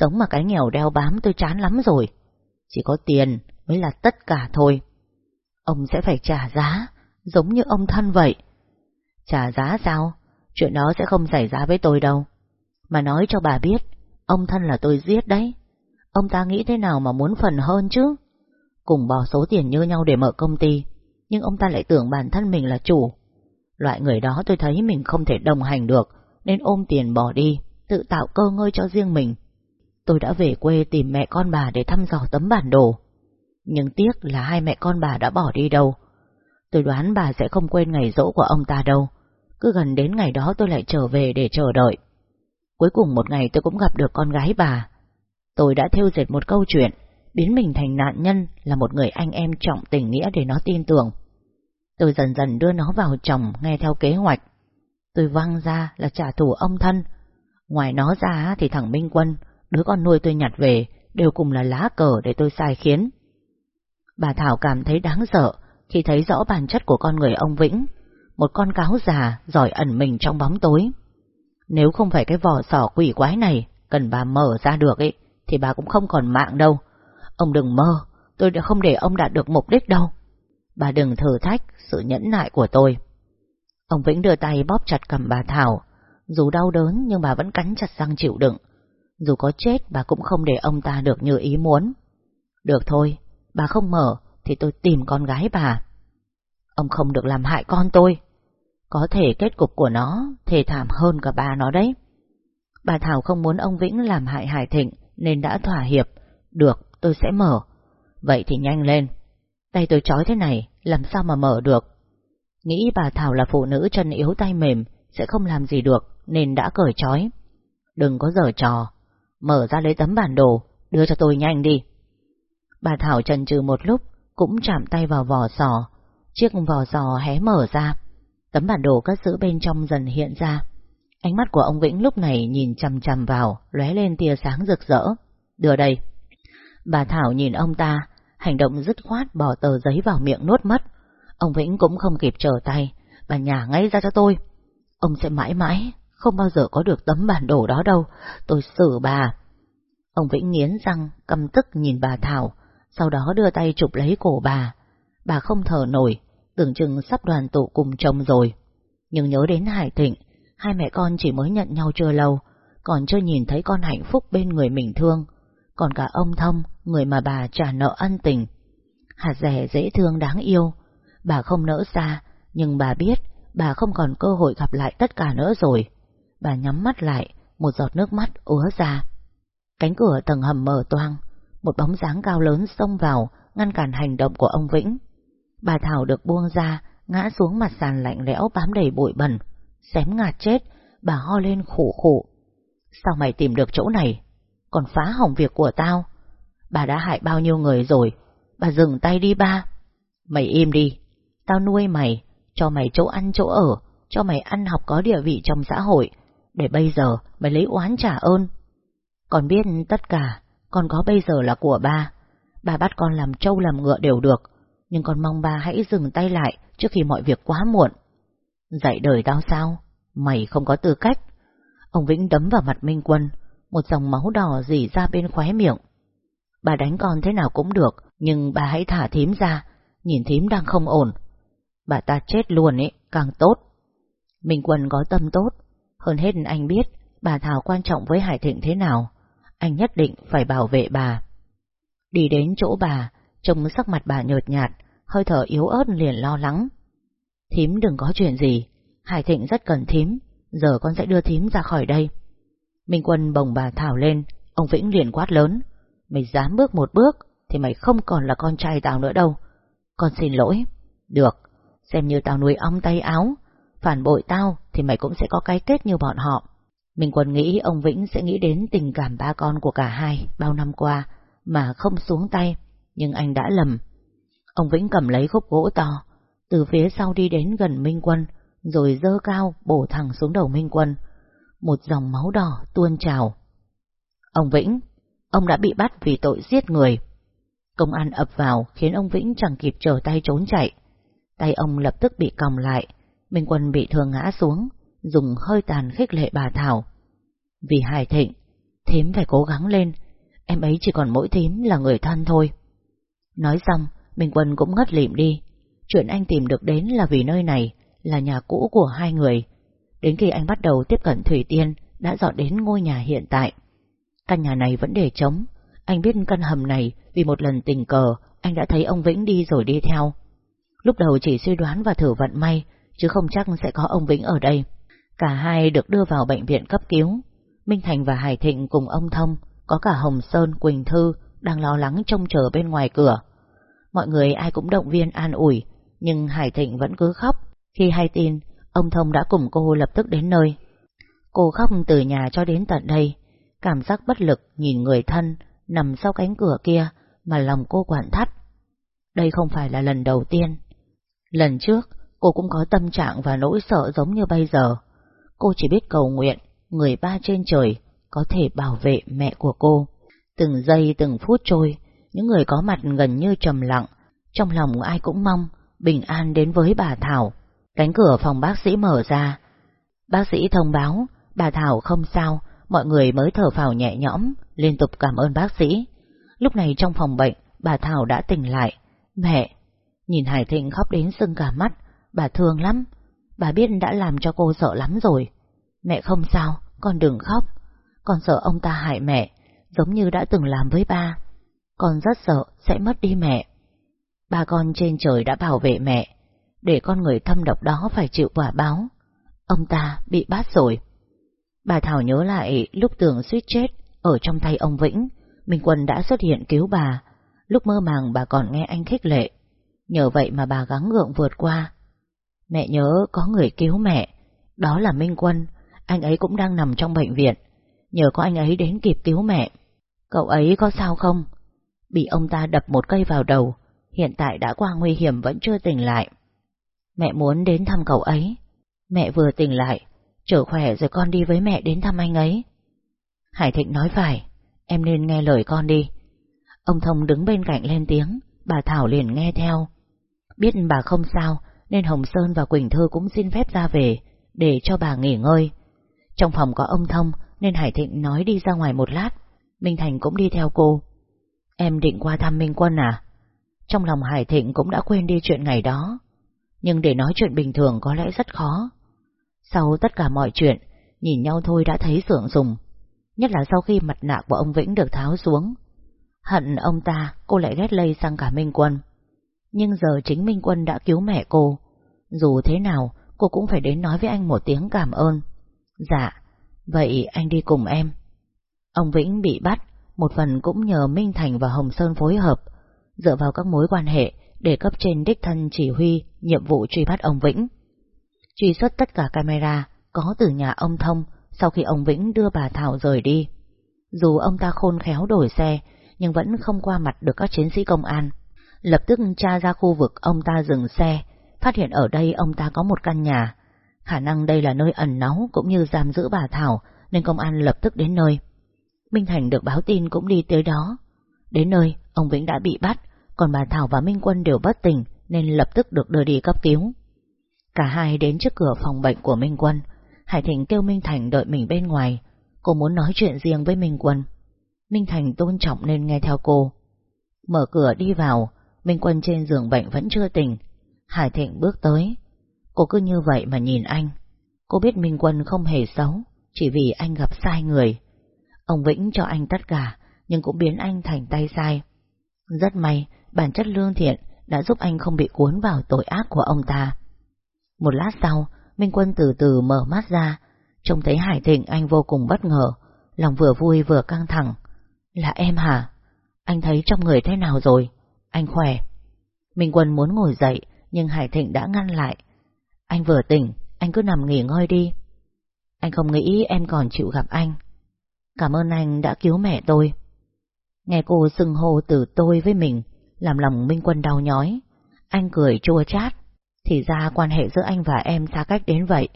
Sống mà cái nghèo đeo bám tôi chán lắm rồi. Chỉ có tiền mới là tất cả thôi. Ông sẽ phải trả giá, giống như ông thân vậy. Trả giá sao? Chuyện đó sẽ không xảy ra với tôi đâu. Mà nói cho bà biết, ông thân là tôi giết đấy. Ông ta nghĩ thế nào mà muốn phần hơn chứ? Cùng bỏ số tiền như nhau để mở công ty, nhưng ông ta lại tưởng bản thân mình là chủ. Loại người đó tôi thấy mình không thể đồng hành được, nên ôm tiền bỏ đi, tự tạo cơ ngơi cho riêng mình. Tôi đã về quê tìm mẹ con bà để thăm dò tấm bản đồ. Nhưng tiếc là hai mẹ con bà đã bỏ đi đâu. Tôi đoán bà sẽ không quên ngày dỗ của ông ta đâu. Cứ gần đến ngày đó tôi lại trở về để chờ đợi. Cuối cùng một ngày tôi cũng gặp được con gái bà. Tôi đã theo dệt một câu chuyện, biến mình thành nạn nhân là một người anh em trọng tình nghĩa để nó tin tưởng. Tôi dần dần đưa nó vào chồng nghe theo kế hoạch. Tôi văng ra là trả thù ông thân. Ngoài nó ra thì thằng Minh Quân, đứa con nuôi tôi nhặt về, đều cùng là lá cờ để tôi sai khiến. Bà Thảo cảm thấy đáng sợ khi thấy rõ bản chất của con người ông Vĩnh, một con cáo già giỏi ẩn mình trong bóng tối. Nếu không phải cái vỏ sò quỷ quái này cần bà mở ra được ấy, thì bà cũng không còn mạng đâu. Ông đừng mơ, tôi đã không để ông đạt được mục đích đâu. Bà đừng thử thách sự nhẫn nại của tôi. Ông Vĩnh đưa tay bóp chặt cầm bà Thảo, dù đau đớn nhưng bà vẫn cắn chặt răng chịu đựng. Dù có chết bà cũng không để ông ta được như ý muốn. Được thôi, bà không mở thì tôi tìm con gái bà. Ông không được làm hại con tôi. Có thể kết cục của nó thề thảm hơn cả ba nó đấy. Bà Thảo không muốn ông Vĩnh làm hại Hải Thịnh nên đã thỏa hiệp. Được, tôi sẽ mở. Vậy thì nhanh lên. Tay tôi trói thế này, làm sao mà mở được? Nghĩ bà Thảo là phụ nữ chân yếu tay mềm, sẽ không làm gì được, nên đã cởi trói. Đừng có dở trò, mở ra lấy tấm bản đồ, đưa cho tôi nhanh đi. Bà Thảo trần trừ một lúc, cũng chạm tay vào vỏ sò, chiếc vỏ sò hé mở ra, tấm bản đồ cất giữ bên trong dần hiện ra. Ánh mắt của ông Vĩnh lúc này nhìn chằm chằm vào, lóe lên tia sáng rực rỡ. Đưa đây. Bà Thảo nhìn ông ta, hành động dứt khoát bỏ tờ giấy vào miệng nuốt mất. Ông Vĩnh cũng không kịp trở tay, bà nhả ngay ra cho tôi. Ông sẽ mãi mãi, không bao giờ có được tấm bản đồ đó đâu, tôi xử bà. Ông Vĩnh nghiến răng, căm tức nhìn bà Thảo, sau đó đưa tay chụp lấy cổ bà. Bà không thở nổi, tưởng chừng sắp đoàn tụ cùng chồng rồi. Nhưng nhớ đến Hải Thịnh, hai mẹ con chỉ mới nhận nhau chưa lâu, còn chưa nhìn thấy con hạnh phúc bên người mình thương, còn cả ông Thông, người mà bà trả nợ ân tình. Hạt rẻ dễ thương đáng yêu, bà không nỡ xa, nhưng bà biết bà không còn cơ hội gặp lại tất cả nữa rồi. Bà nhắm mắt lại, một giọt nước mắt ứa ra. Cánh cửa tầng hầm mở toang, một bóng dáng cao lớn xông vào, ngăn cản hành động của ông Vĩnh. Bà Thảo được buông ra, ngã xuống mặt sàn lạnh lẽo bám đầy bụi bẩn. Xém ngạt chết, bà ho lên khủ khủ. Sao mày tìm được chỗ này? Còn phá hỏng việc của tao. Bà đã hại bao nhiêu người rồi. Bà dừng tay đi ba. Mày im đi. Tao nuôi mày, cho mày chỗ ăn chỗ ở, cho mày ăn học có địa vị trong xã hội. Để bây giờ mày lấy oán trả ơn. Con biết tất cả, con có bây giờ là của ba. Ba bắt con làm trâu làm ngựa đều được, nhưng con mong ba hãy dừng tay lại trước khi mọi việc quá muộn. Dạy đời tao sao? Mày không có tư cách. Ông Vĩnh đấm vào mặt Minh Quân, một dòng máu đỏ dì ra bên khóe miệng. Bà đánh con thế nào cũng được, nhưng bà hãy thả thím ra, nhìn thím đang không ổn. Bà ta chết luôn ấy, càng tốt. Minh Quân có tâm tốt, hơn hết anh biết bà Thảo quan trọng với Hải Thịnh thế nào. Anh nhất định phải bảo vệ bà. Đi đến chỗ bà, trông sắc mặt bà nhợt nhạt, hơi thở yếu ớt liền lo lắng. Thím đừng có chuyện gì, Hải Thịnh rất cần thím, giờ con sẽ đưa thím ra khỏi đây. Minh Quân bồng bà Thảo lên, ông Vĩnh liền quát lớn. Mày dám bước một bước, thì mày không còn là con trai tao nữa đâu. Con xin lỗi. Được, xem như tao nuôi ong tay áo. Phản bội tao thì mày cũng sẽ có cái kết như bọn họ. Minh Quân nghĩ ông Vĩnh sẽ nghĩ đến tình cảm ba con của cả hai bao năm qua mà không xuống tay, nhưng anh đã lầm. Ông Vĩnh cầm lấy khúc gỗ to, từ phía sau đi đến gần Minh Quân, rồi dơ cao bổ thẳng xuống đầu Minh Quân. Một dòng máu đỏ tuôn trào. Ông Vĩnh, ông đã bị bắt vì tội giết người. Công an ập vào khiến ông Vĩnh chẳng kịp trở tay trốn chạy. Tay ông lập tức bị còng lại, Minh Quân bị thương ngã xuống, dùng hơi tàn khích lệ bà Thảo. Vì hài Thịnh, thím phải cố gắng lên, em ấy chỉ còn mỗi thím là người thân thôi. Nói xong, Minh Quân cũng ngất lịm đi. Chuyện anh tìm được đến là vì nơi này là nhà cũ của hai người. Đến khi anh bắt đầu tiếp cận Thủy Tiên, đã dọn đến ngôi nhà hiện tại. Căn nhà này vẫn để trống. Anh biết căn hầm này vì một lần tình cờ anh đã thấy ông Vĩnh đi rồi đi theo. Lúc đầu chỉ suy đoán và thử vận may, chứ không chắc sẽ có ông Vĩnh ở đây. Cả hai được đưa vào bệnh viện cấp cứu. Minh Thành và Hải Thịnh cùng ông Thông, có cả Hồng Sơn, Quỳnh Thư đang lo lắng trông chờ bên ngoài cửa. Mọi người ai cũng động viên an ủi, nhưng Hải Thịnh vẫn cứ khóc. Khi hay tin, ông Thông đã cùng cô lập tức đến nơi. Cô khóc từ nhà cho đến tận đây, cảm giác bất lực nhìn người thân nằm sau cánh cửa kia mà lòng cô quản thắt. Đây không phải là lần đầu tiên. Lần trước, cô cũng có tâm trạng và nỗi sợ giống như bây giờ. Cô chỉ biết cầu nguyện, người ba trên trời có thể bảo vệ mẹ của cô. Từng giây từng phút trôi, những người có mặt gần như trầm lặng, trong lòng ai cũng mong bình an đến với bà Thảo. Cánh cửa phòng bác sĩ mở ra. Bác sĩ thông báo, bà Thảo không sao, mọi người mới thở phào nhẹ nhõm, liên tục cảm ơn bác sĩ. Lúc này trong phòng bệnh, bà Thảo đã tỉnh lại. Mẹ! Nhìn Hải Thịnh khóc đến sưng cả mắt, bà thương lắm. Bà biết đã làm cho cô sợ lắm rồi. Mẹ không sao, con đừng khóc. Con sợ ông ta hại mẹ, giống như đã từng làm với ba. Con rất sợ sẽ mất đi mẹ. Ba con trên trời đã bảo vệ mẹ, để con người thâm độc đó phải chịu quả báo. Ông ta bị bắt rồi. Bà Thảo nhớ lại lúc tưởng suýt chết ở trong tay ông Vĩnh, Minh Quân đã xuất hiện cứu bà. Lúc mơ màng bà còn nghe anh khích lệ. Nhờ vậy mà bà gắng gượng vượt qua. Mẹ nhớ có người cứu mẹ, đó là Minh Quân, anh ấy cũng đang nằm trong bệnh viện, nhờ có anh ấy đến kịp cứu mẹ. Cậu ấy có sao không? Bị ông ta đập một cây vào đầu, hiện tại đã qua nguy hiểm vẫn chưa tỉnh lại. Mẹ muốn đến thăm cậu ấy. Mẹ vừa tỉnh lại, trở khỏe rồi con đi với mẹ đến thăm anh ấy. Hải Thịnh nói phải, em nên nghe lời con đi. Ông Thông đứng bên cạnh lên tiếng, bà Thảo liền nghe theo. Biết bà không sao, nên Hồng Sơn và Quỳnh Thư cũng xin phép ra về, để cho bà nghỉ ngơi. Trong phòng có ông Thông, nên Hải Thịnh nói đi ra ngoài một lát, Minh Thành cũng đi theo cô. Em định qua thăm Minh Quân à? Trong lòng Hải Thịnh cũng đã quên đi chuyện ngày đó, nhưng để nói chuyện bình thường có lẽ rất khó. Sau tất cả mọi chuyện, nhìn nhau thôi đã thấy sượng sùng, nhất là sau khi mặt nạ của ông Vĩnh được tháo xuống. Hận ông ta, cô lại ghét lây sang cả Minh Quân. Nhưng giờ chính Minh Quân đã cứu mẹ cô. Dù thế nào, cô cũng phải đến nói với anh một tiếng cảm ơn. Dạ, vậy anh đi cùng em. Ông Vĩnh bị bắt, một phần cũng nhờ Minh Thành và Hồng Sơn phối hợp, dựa vào các mối quan hệ để cấp trên đích thân chỉ huy nhiệm vụ truy bắt ông Vĩnh. Truy xuất tất cả camera có từ nhà ông Thông sau khi ông Vĩnh đưa bà Thảo rời đi. Dù ông ta khôn khéo đổi xe, nhưng vẫn không qua mặt được các chiến sĩ công an. Lập tức tra ra khu vực ông ta dừng xe, phát hiện ở đây ông ta có một căn nhà. Khả năng đây là nơi ẩn náu cũng như giam giữ bà Thảo, nên công an lập tức đến nơi. Minh Thành được báo tin cũng đi tới đó. Đến nơi, ông Vĩnh đã bị bắt, còn bà Thảo và Minh Quân đều bất tỉnh nên lập tức được đưa đi cấp cứu. Cả hai đến trước cửa phòng bệnh của Minh Quân, Hải Thịnh kêu Minh Thành đợi mình bên ngoài, cô muốn nói chuyện riêng với Minh Quân. Minh Thành tôn trọng nên nghe theo cô. Mở cửa đi vào, Minh Quân trên giường bệnh vẫn chưa tỉnh. Hải Thịnh bước tới. Cô cứ như vậy mà nhìn anh. Cô biết Minh Quân không hề xấu, chỉ vì anh gặp sai người. Ông Vĩnh cho anh tất cả, nhưng cũng biến anh thành tay sai. Rất may, bản chất lương thiện đã giúp anh không bị cuốn vào tội ác của ông ta. Một lát sau, Minh Quân từ từ mở mắt ra, trông thấy Hải Thịnh anh vô cùng bất ngờ, lòng vừa vui vừa căng thẳng. Là em hả? Anh thấy trong người thế nào rồi? Anh khỏe. Minh Quân muốn ngồi dậy, nhưng Hải Thịnh đã ngăn lại. Anh vừa tỉnh, anh cứ nằm nghỉ ngơi đi. Anh không nghĩ em còn chịu gặp anh. Cảm ơn anh đã cứu mẹ tôi. Nghe cô xưng hô từ tôi với mình, làm lòng Minh Quân đau nhói. Anh cười chua chát, thì ra quan hệ giữa anh và em xa cách đến vậy.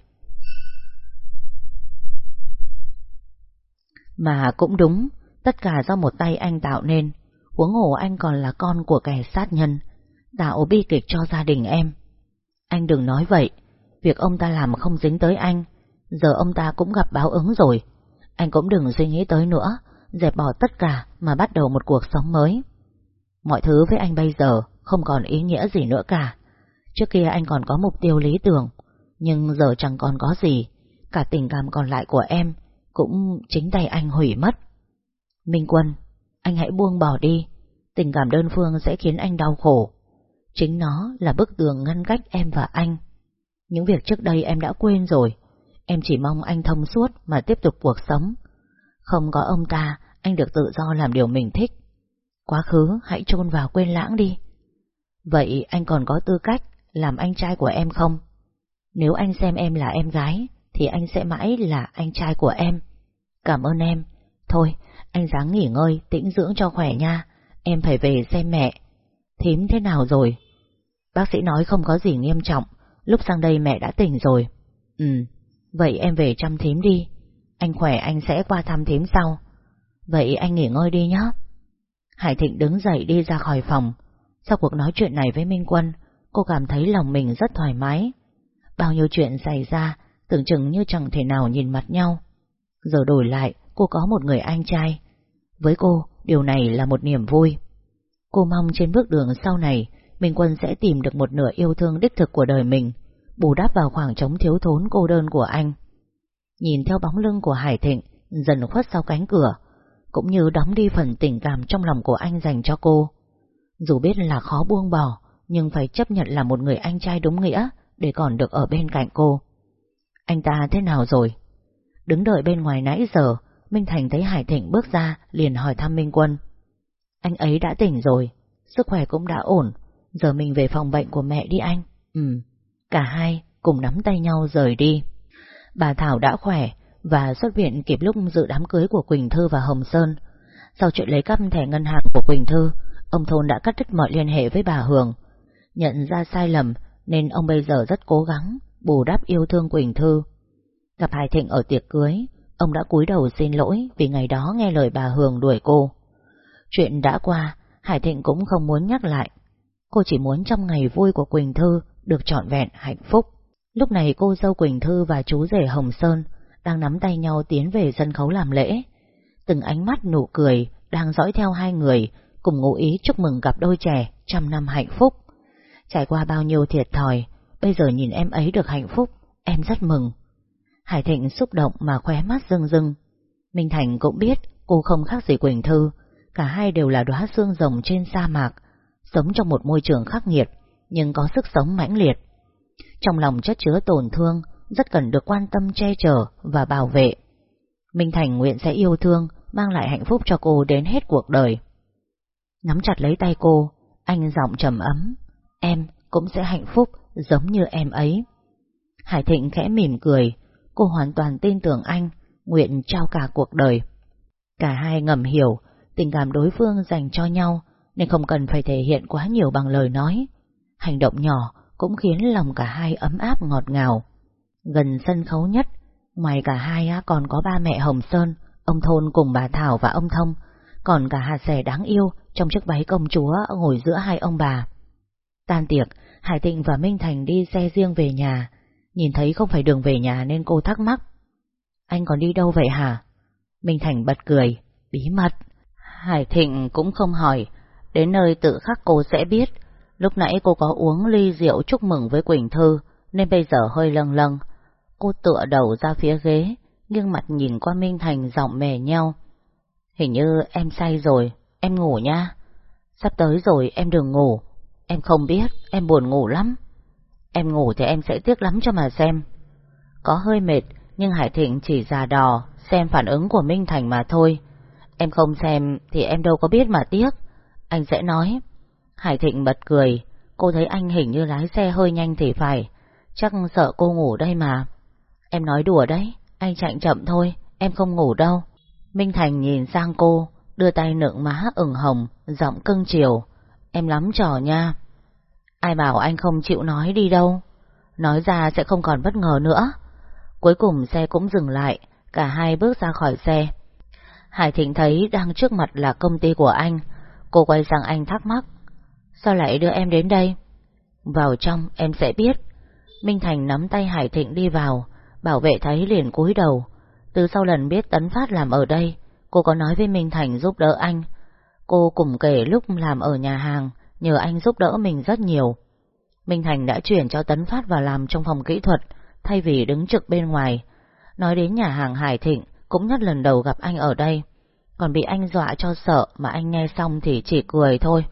Mà cũng đúng, tất cả do một tay anh tạo nên, huống hồ anh còn là con của kẻ sát nhân, tạo bi kịch cho gia đình em. Anh đừng nói vậy, việc ông ta làm không dính tới anh, giờ ông ta cũng gặp báo ứng rồi. Anh cũng đừng suy nghĩ tới nữa, dẹp bỏ tất cả mà bắt đầu một cuộc sống mới. Mọi thứ với anh bây giờ không còn ý nghĩa gì nữa cả. Trước kia anh còn có mục tiêu lý tưởng, nhưng giờ chẳng còn có gì. Cả tình cảm còn lại của em cũng chính tay anh hủy mất. Minh Quân, anh hãy buông bỏ đi. Tình cảm đơn phương sẽ khiến anh đau khổ. Chính nó là bức tường ngăn cách em và anh. Những việc trước đây em đã quên rồi. Em chỉ mong anh thông suốt mà tiếp tục cuộc sống. Không có ông ta, anh được tự do làm điều mình thích. Quá khứ hãy chôn vào quên lãng đi. Vậy anh còn có tư cách làm anh trai của em không? Nếu anh xem em là em gái, thì anh sẽ mãi là anh trai của em. Cảm ơn em. Thôi, anh dáng nghỉ ngơi, tĩnh dưỡng cho khỏe nha. Em phải về xem mẹ. Thím thế nào rồi? Bác sĩ nói không có gì nghiêm trọng, lúc sang đây mẹ đã tỉnh rồi. Ừ, vậy em về chăm thím đi. Anh khỏe anh sẽ qua thăm thím sau. Vậy anh nghỉ ngơi đi nhé. Hải Thịnh đứng dậy đi ra khỏi phòng. Sau cuộc nói chuyện này với Minh Quân, cô cảm thấy lòng mình rất thoải mái. Bao nhiêu chuyện xảy ra, tưởng chừng như chẳng thể nào nhìn mặt nhau. Giờ đổi lại, cô có một người anh trai. Với cô, điều này là một niềm vui. Cô mong trên bước đường sau này, Minh Quân sẽ tìm được một nửa yêu thương đích thực của đời mình, bù đắp vào khoảng trống thiếu thốn cô đơn của anh. Nhìn theo bóng lưng của Hải Thịnh, dần khuất sau cánh cửa, cũng như đóng đi phần tình cảm trong lòng của anh dành cho cô. Dù biết là khó buông bỏ, nhưng phải chấp nhận là một người anh trai đúng nghĩa để còn được ở bên cạnh cô. Anh ta thế nào rồi? Đứng đợi bên ngoài nãy giờ, Minh Thành thấy Hải Thịnh bước ra, liền hỏi thăm Minh Quân. Anh ấy đã tỉnh rồi, sức khỏe cũng đã ổn, giờ mình về phòng bệnh của mẹ đi anh. ừm. Cả hai cùng nắm tay nhau rời đi. Bà Thảo đã khỏe và xuất viện kịp lúc dự đám cưới của Quỳnh Thư và Hồng Sơn. Sau chuyện lấy cắp thẻ ngân hàng của Quỳnh Thư, ông Thôn đã cắt đứt mọi liên hệ với bà Hường. Nhận ra sai lầm nên ông bây giờ rất cố gắng bù đắp yêu thương Quỳnh Thư. Gặp Hải Thịnh ở tiệc cưới, ông đã cúi đầu xin lỗi vì ngày đó nghe lời bà Hường đuổi cô. Chuyện đã qua, Hải Thịnh cũng không muốn nhắc lại. Cô chỉ muốn trong ngày vui của Quỳnh Thư được trọn vẹn hạnh phúc. Lúc này cô dâu Quỳnh Thư và chú rể Hồng Sơn đang nắm tay nhau tiến về sân khấu làm lễ. Từng ánh mắt nụ cười đang dõi theo hai người, cùng ngụ ý chúc mừng gặp đôi trẻ trăm năm hạnh phúc. Trải qua bao nhiêu thiệt thòi, bây giờ nhìn em ấy được hạnh phúc, em rất mừng. Hải Thịnh xúc động mà khóe mắt rưng rưng. Minh Thành cũng biết cô không khác gì Quỳnh Thư, cả hai đều là đóa xương rồng trên sa mạc, sống trong một môi trường khắc nghiệt, nhưng có sức sống mãnh liệt. Trong lòng chất chứa tổn thương, rất cần được quan tâm che chở và bảo vệ. Minh Thành nguyện sẽ yêu thương, mang lại hạnh phúc cho cô đến hết cuộc đời. Nắm chặt lấy tay cô, anh giọng trầm ấm, em cũng sẽ hạnh phúc giống như em ấy. Hải Thịnh khẽ mỉm cười, cô hoàn toàn tin tưởng anh, nguyện trao cả cuộc đời. Cả hai ngầm hiểu, tình cảm đối phương dành cho nhau, nên không cần phải thể hiện quá nhiều bằng lời nói. Hành động nhỏ cũng khiến lòng cả hai ấm áp ngọt ngào. Gần sân khấu nhất, ngoài cả hai còn có ba mẹ Hồng Sơn, ông Thôn cùng bà Thảo và ông Thông, còn cả hạt rẻ đáng yêu trong chiếc váy công chúa ngồi giữa hai ông bà. Tan tiệc, Hải Tịnh và Minh Thành đi xe riêng về nhà, nhìn thấy không phải đường về nhà nên cô thắc mắc. Anh còn đi đâu vậy hả? Minh Thành bật cười, bí mật. Hải Thịnh cũng không hỏi, đến nơi tự khắc cô sẽ biết. Lúc nãy cô có uống ly rượu chúc mừng với Quỳnh Thư, nên bây giờ hơi lâng lâng. Cô tựa đầu ra phía ghế, nghiêng mặt nhìn qua Minh Thành giọng mè nhau. Hình như em say rồi, em ngủ nha. Sắp tới rồi em đừng ngủ, em không biết, em buồn ngủ lắm. Em ngủ thì em sẽ tiếc lắm cho mà xem. Có hơi mệt, nhưng Hải Thịnh chỉ già đò, xem phản ứng của Minh Thành mà thôi. Em không xem thì em đâu có biết mà tiếc. Anh sẽ nói. Hải Thịnh bật cười, cô thấy anh hình như lái xe hơi nhanh thì phải. Chắc sợ cô ngủ đây mà. Em nói đùa đấy, anh chạy chậm thôi, em không ngủ đâu. Minh Thành nhìn sang cô, đưa tay nựng má ửng hồng, giọng cưng chiều. Em lắm trò nha. Ai bảo anh không chịu nói đi đâu. Nói ra sẽ không còn bất ngờ nữa. Cuối cùng xe cũng dừng lại, cả hai bước ra khỏi xe. Hải Thịnh thấy đang trước mặt là công ty của anh. Cô quay sang anh thắc mắc. Sao lại đưa em đến đây? Vào trong em sẽ biết. Minh Thành nắm tay Hải Thịnh đi vào, bảo vệ thấy liền cúi đầu. Từ sau lần biết Tấn Phát làm ở đây, cô có nói với Minh Thành giúp đỡ anh. Cô cùng kể lúc làm ở nhà hàng, nhờ anh giúp đỡ mình rất nhiều. Minh Thành đã chuyển cho Tấn Phát vào làm trong phòng kỹ thuật, thay vì đứng trực bên ngoài. Nói đến nhà hàng Hải Thịnh, cũng nhất lần đầu gặp anh ở đây. Còn bị anh dọa cho sợ mà anh nghe xong thì chỉ cười thôi.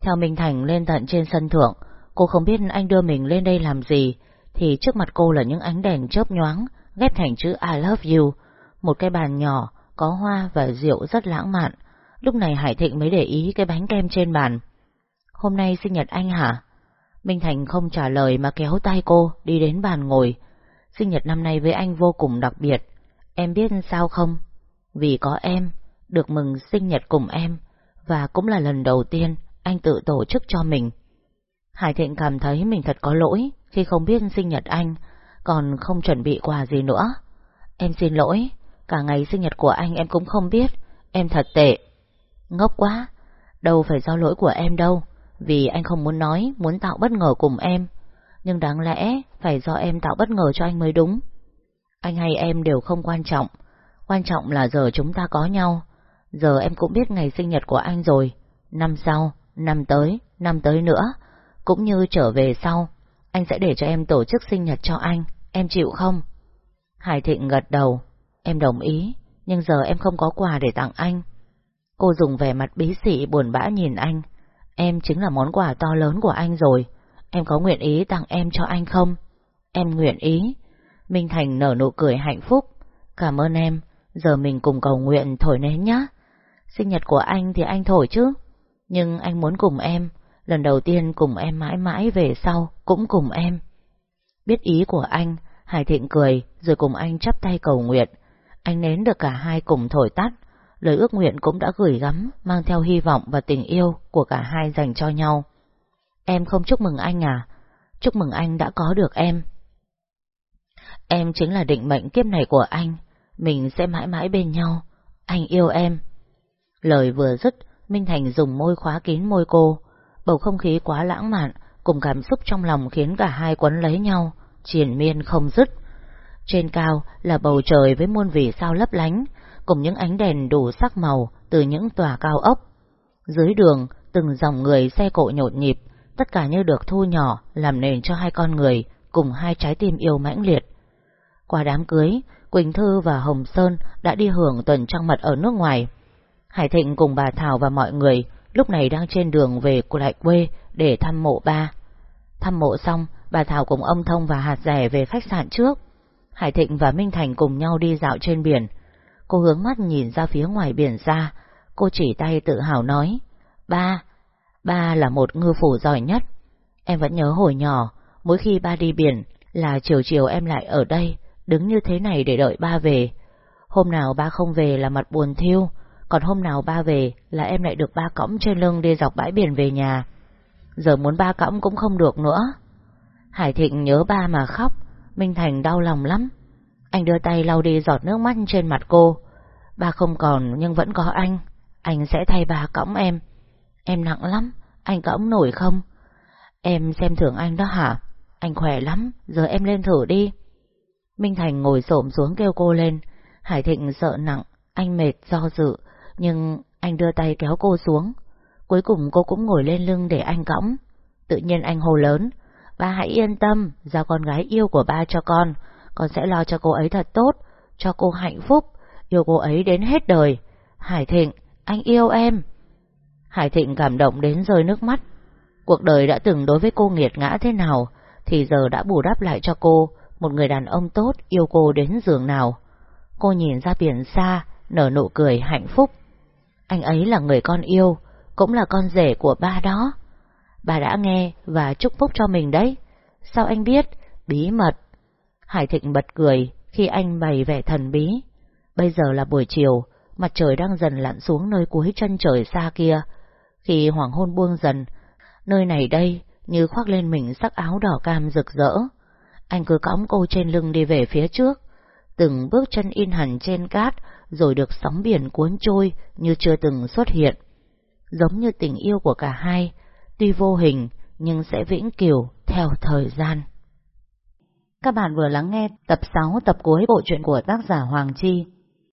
Theo Minh Thành lên tận trên sân thượng, cô không biết anh đưa mình lên đây làm gì, thì trước mặt cô là những ánh đèn chớp nhoáng, ghép thành chữ I love you, một cái bàn nhỏ, có hoa và rượu rất lãng mạn. Lúc này Hải Thịnh mới để ý cái bánh kem trên bàn. Hôm nay sinh nhật anh hả? Minh Thành không trả lời mà kéo tay cô đi đến bàn ngồi. Sinh nhật năm nay với anh vô cùng đặc biệt. Em biết sao không? Vì có em, được mừng sinh nhật cùng em, và cũng là lần đầu tiên anh tự tổ chức cho mình. Hải Thịnh cảm thấy mình thật có lỗi khi không biết sinh nhật anh, còn không chuẩn bị quà gì nữa. Em xin lỗi, cả ngày sinh nhật của anh em cũng không biết, em thật tệ. Ngốc quá, đâu phải do lỗi của em đâu, vì anh không muốn nói, muốn tạo bất ngờ cùng em. Nhưng đáng lẽ phải do em tạo bất ngờ cho anh mới đúng. Anh hay em đều không quan trọng, quan trọng là giờ chúng ta có nhau. Giờ em cũng biết ngày sinh nhật của anh rồi, năm sau, năm tới, năm tới nữa, cũng như trở về sau, anh sẽ để cho em tổ chức sinh nhật cho anh, em chịu không? Hải Thịnh gật đầu, em đồng ý, nhưng giờ em không có quà để tặng anh. Cô dùng vẻ mặt bí xị buồn bã nhìn anh, em chính là món quà to lớn của anh rồi, em có nguyện ý tặng em cho anh không? Em nguyện ý. Minh Thành nở nụ cười hạnh phúc, cảm ơn em, giờ mình cùng cầu nguyện thổi nến nhá. Sinh nhật của anh thì anh thổi chứ, nhưng anh muốn cùng em, lần đầu tiên cùng em mãi mãi về sau, cũng cùng em. Biết ý của anh, Hải Thịnh cười rồi cùng anh chắp tay cầu nguyện. Anh nến được cả hai cùng thổi tắt, lời ước nguyện cũng đã gửi gắm, mang theo hy vọng và tình yêu của cả hai dành cho nhau. Em không chúc mừng anh à? Chúc mừng anh đã có được em. Em chính là định mệnh kiếp này của anh, mình sẽ mãi mãi bên nhau. Anh yêu em. Lời vừa dứt, Minh Thành dùng môi khóa kín môi cô. Bầu không khí quá lãng mạn, cùng cảm xúc trong lòng khiến cả hai quấn lấy nhau, triển miên không dứt. Trên cao là bầu trời với muôn vì sao lấp lánh, cùng những ánh đèn đủ sắc màu từ những tòa cao ốc. Dưới đường, từng dòng người xe cộ nhộn nhịp, tất cả như được thu nhỏ làm nền cho hai con người cùng hai trái tim yêu mãnh liệt. Qua đám cưới, Quỳnh Thư và Hồng Sơn đã đi hưởng tuần trăng mật ở nước ngoài. Hải Thịnh cùng bà Thảo và mọi người lúc này đang trên đường về lại quê để thăm mộ ba. Thăm mộ xong, bà Thảo cùng ông Thông và Hạt Rẻ về khách sạn trước. Hải Thịnh và Minh Thành cùng nhau đi dạo trên biển. Cô hướng mắt nhìn ra phía ngoài biển ra, cô chỉ tay tự hào nói, Ba, ba là một ngư phủ giỏi nhất. Em vẫn nhớ hồi nhỏ, mỗi khi ba đi biển là chiều chiều em lại ở đây, đứng như thế này để đợi ba về. Hôm nào ba không về là mặt buồn thiêu, còn hôm nào ba về là em lại được ba cõng trên lưng đi dọc bãi biển về nhà. Giờ muốn ba cõng cũng không được nữa. Hải Thịnh nhớ ba mà khóc, Minh Thành đau lòng lắm. Anh đưa tay lau đi giọt nước mắt trên mặt cô. Ba không còn nhưng vẫn có anh, anh sẽ thay ba cõng em. Em nặng lắm, anh cõng nổi không? Em xem thưởng anh đó hả? Anh khỏe lắm, giờ em lên thử đi. Minh Thành ngồi xổm xuống kêu cô lên. Hải Thịnh sợ nặng, anh mệt do dự, nhưng anh đưa tay kéo cô xuống. Cuối cùng cô cũng ngồi lên lưng để anh cõng. Tự nhiên anh hồ lớn, ba hãy yên tâm, giao con gái yêu của ba cho con, con sẽ lo cho cô ấy thật tốt, cho cô hạnh phúc, yêu cô ấy đến hết đời. Hải Thịnh, anh yêu em. Hải Thịnh cảm động đến rơi nước mắt. Cuộc đời đã từng đối với cô nghiệt ngã thế nào, thì giờ đã bù đắp lại cho cô, một người đàn ông tốt yêu cô đến giường nào. Cô nhìn ra biển xa, nở nụ cười hạnh phúc. Anh ấy là người con yêu, cũng là con rể của ba đó. Bà đã nghe và chúc phúc cho mình đấy. Sao anh biết? Bí mật. Hải Thịnh bật cười khi anh bày vẻ thần bí. Bây giờ là buổi chiều, mặt trời đang dần lặn xuống nơi cuối chân trời xa kia. Khi hoàng hôn buông dần, nơi này đây như khoác lên mình sắc áo đỏ cam rực rỡ. Anh cứ cõng cô trên lưng đi về phía trước, từng bước chân in hẳn trên cát rồi được sóng biển cuốn trôi như chưa từng xuất hiện. Giống như tình yêu của cả hai, tuy vô hình nhưng sẽ vĩnh cửu theo thời gian. Các bạn vừa lắng nghe tập 6 tập cuối bộ truyện của tác giả Hoàng Chi.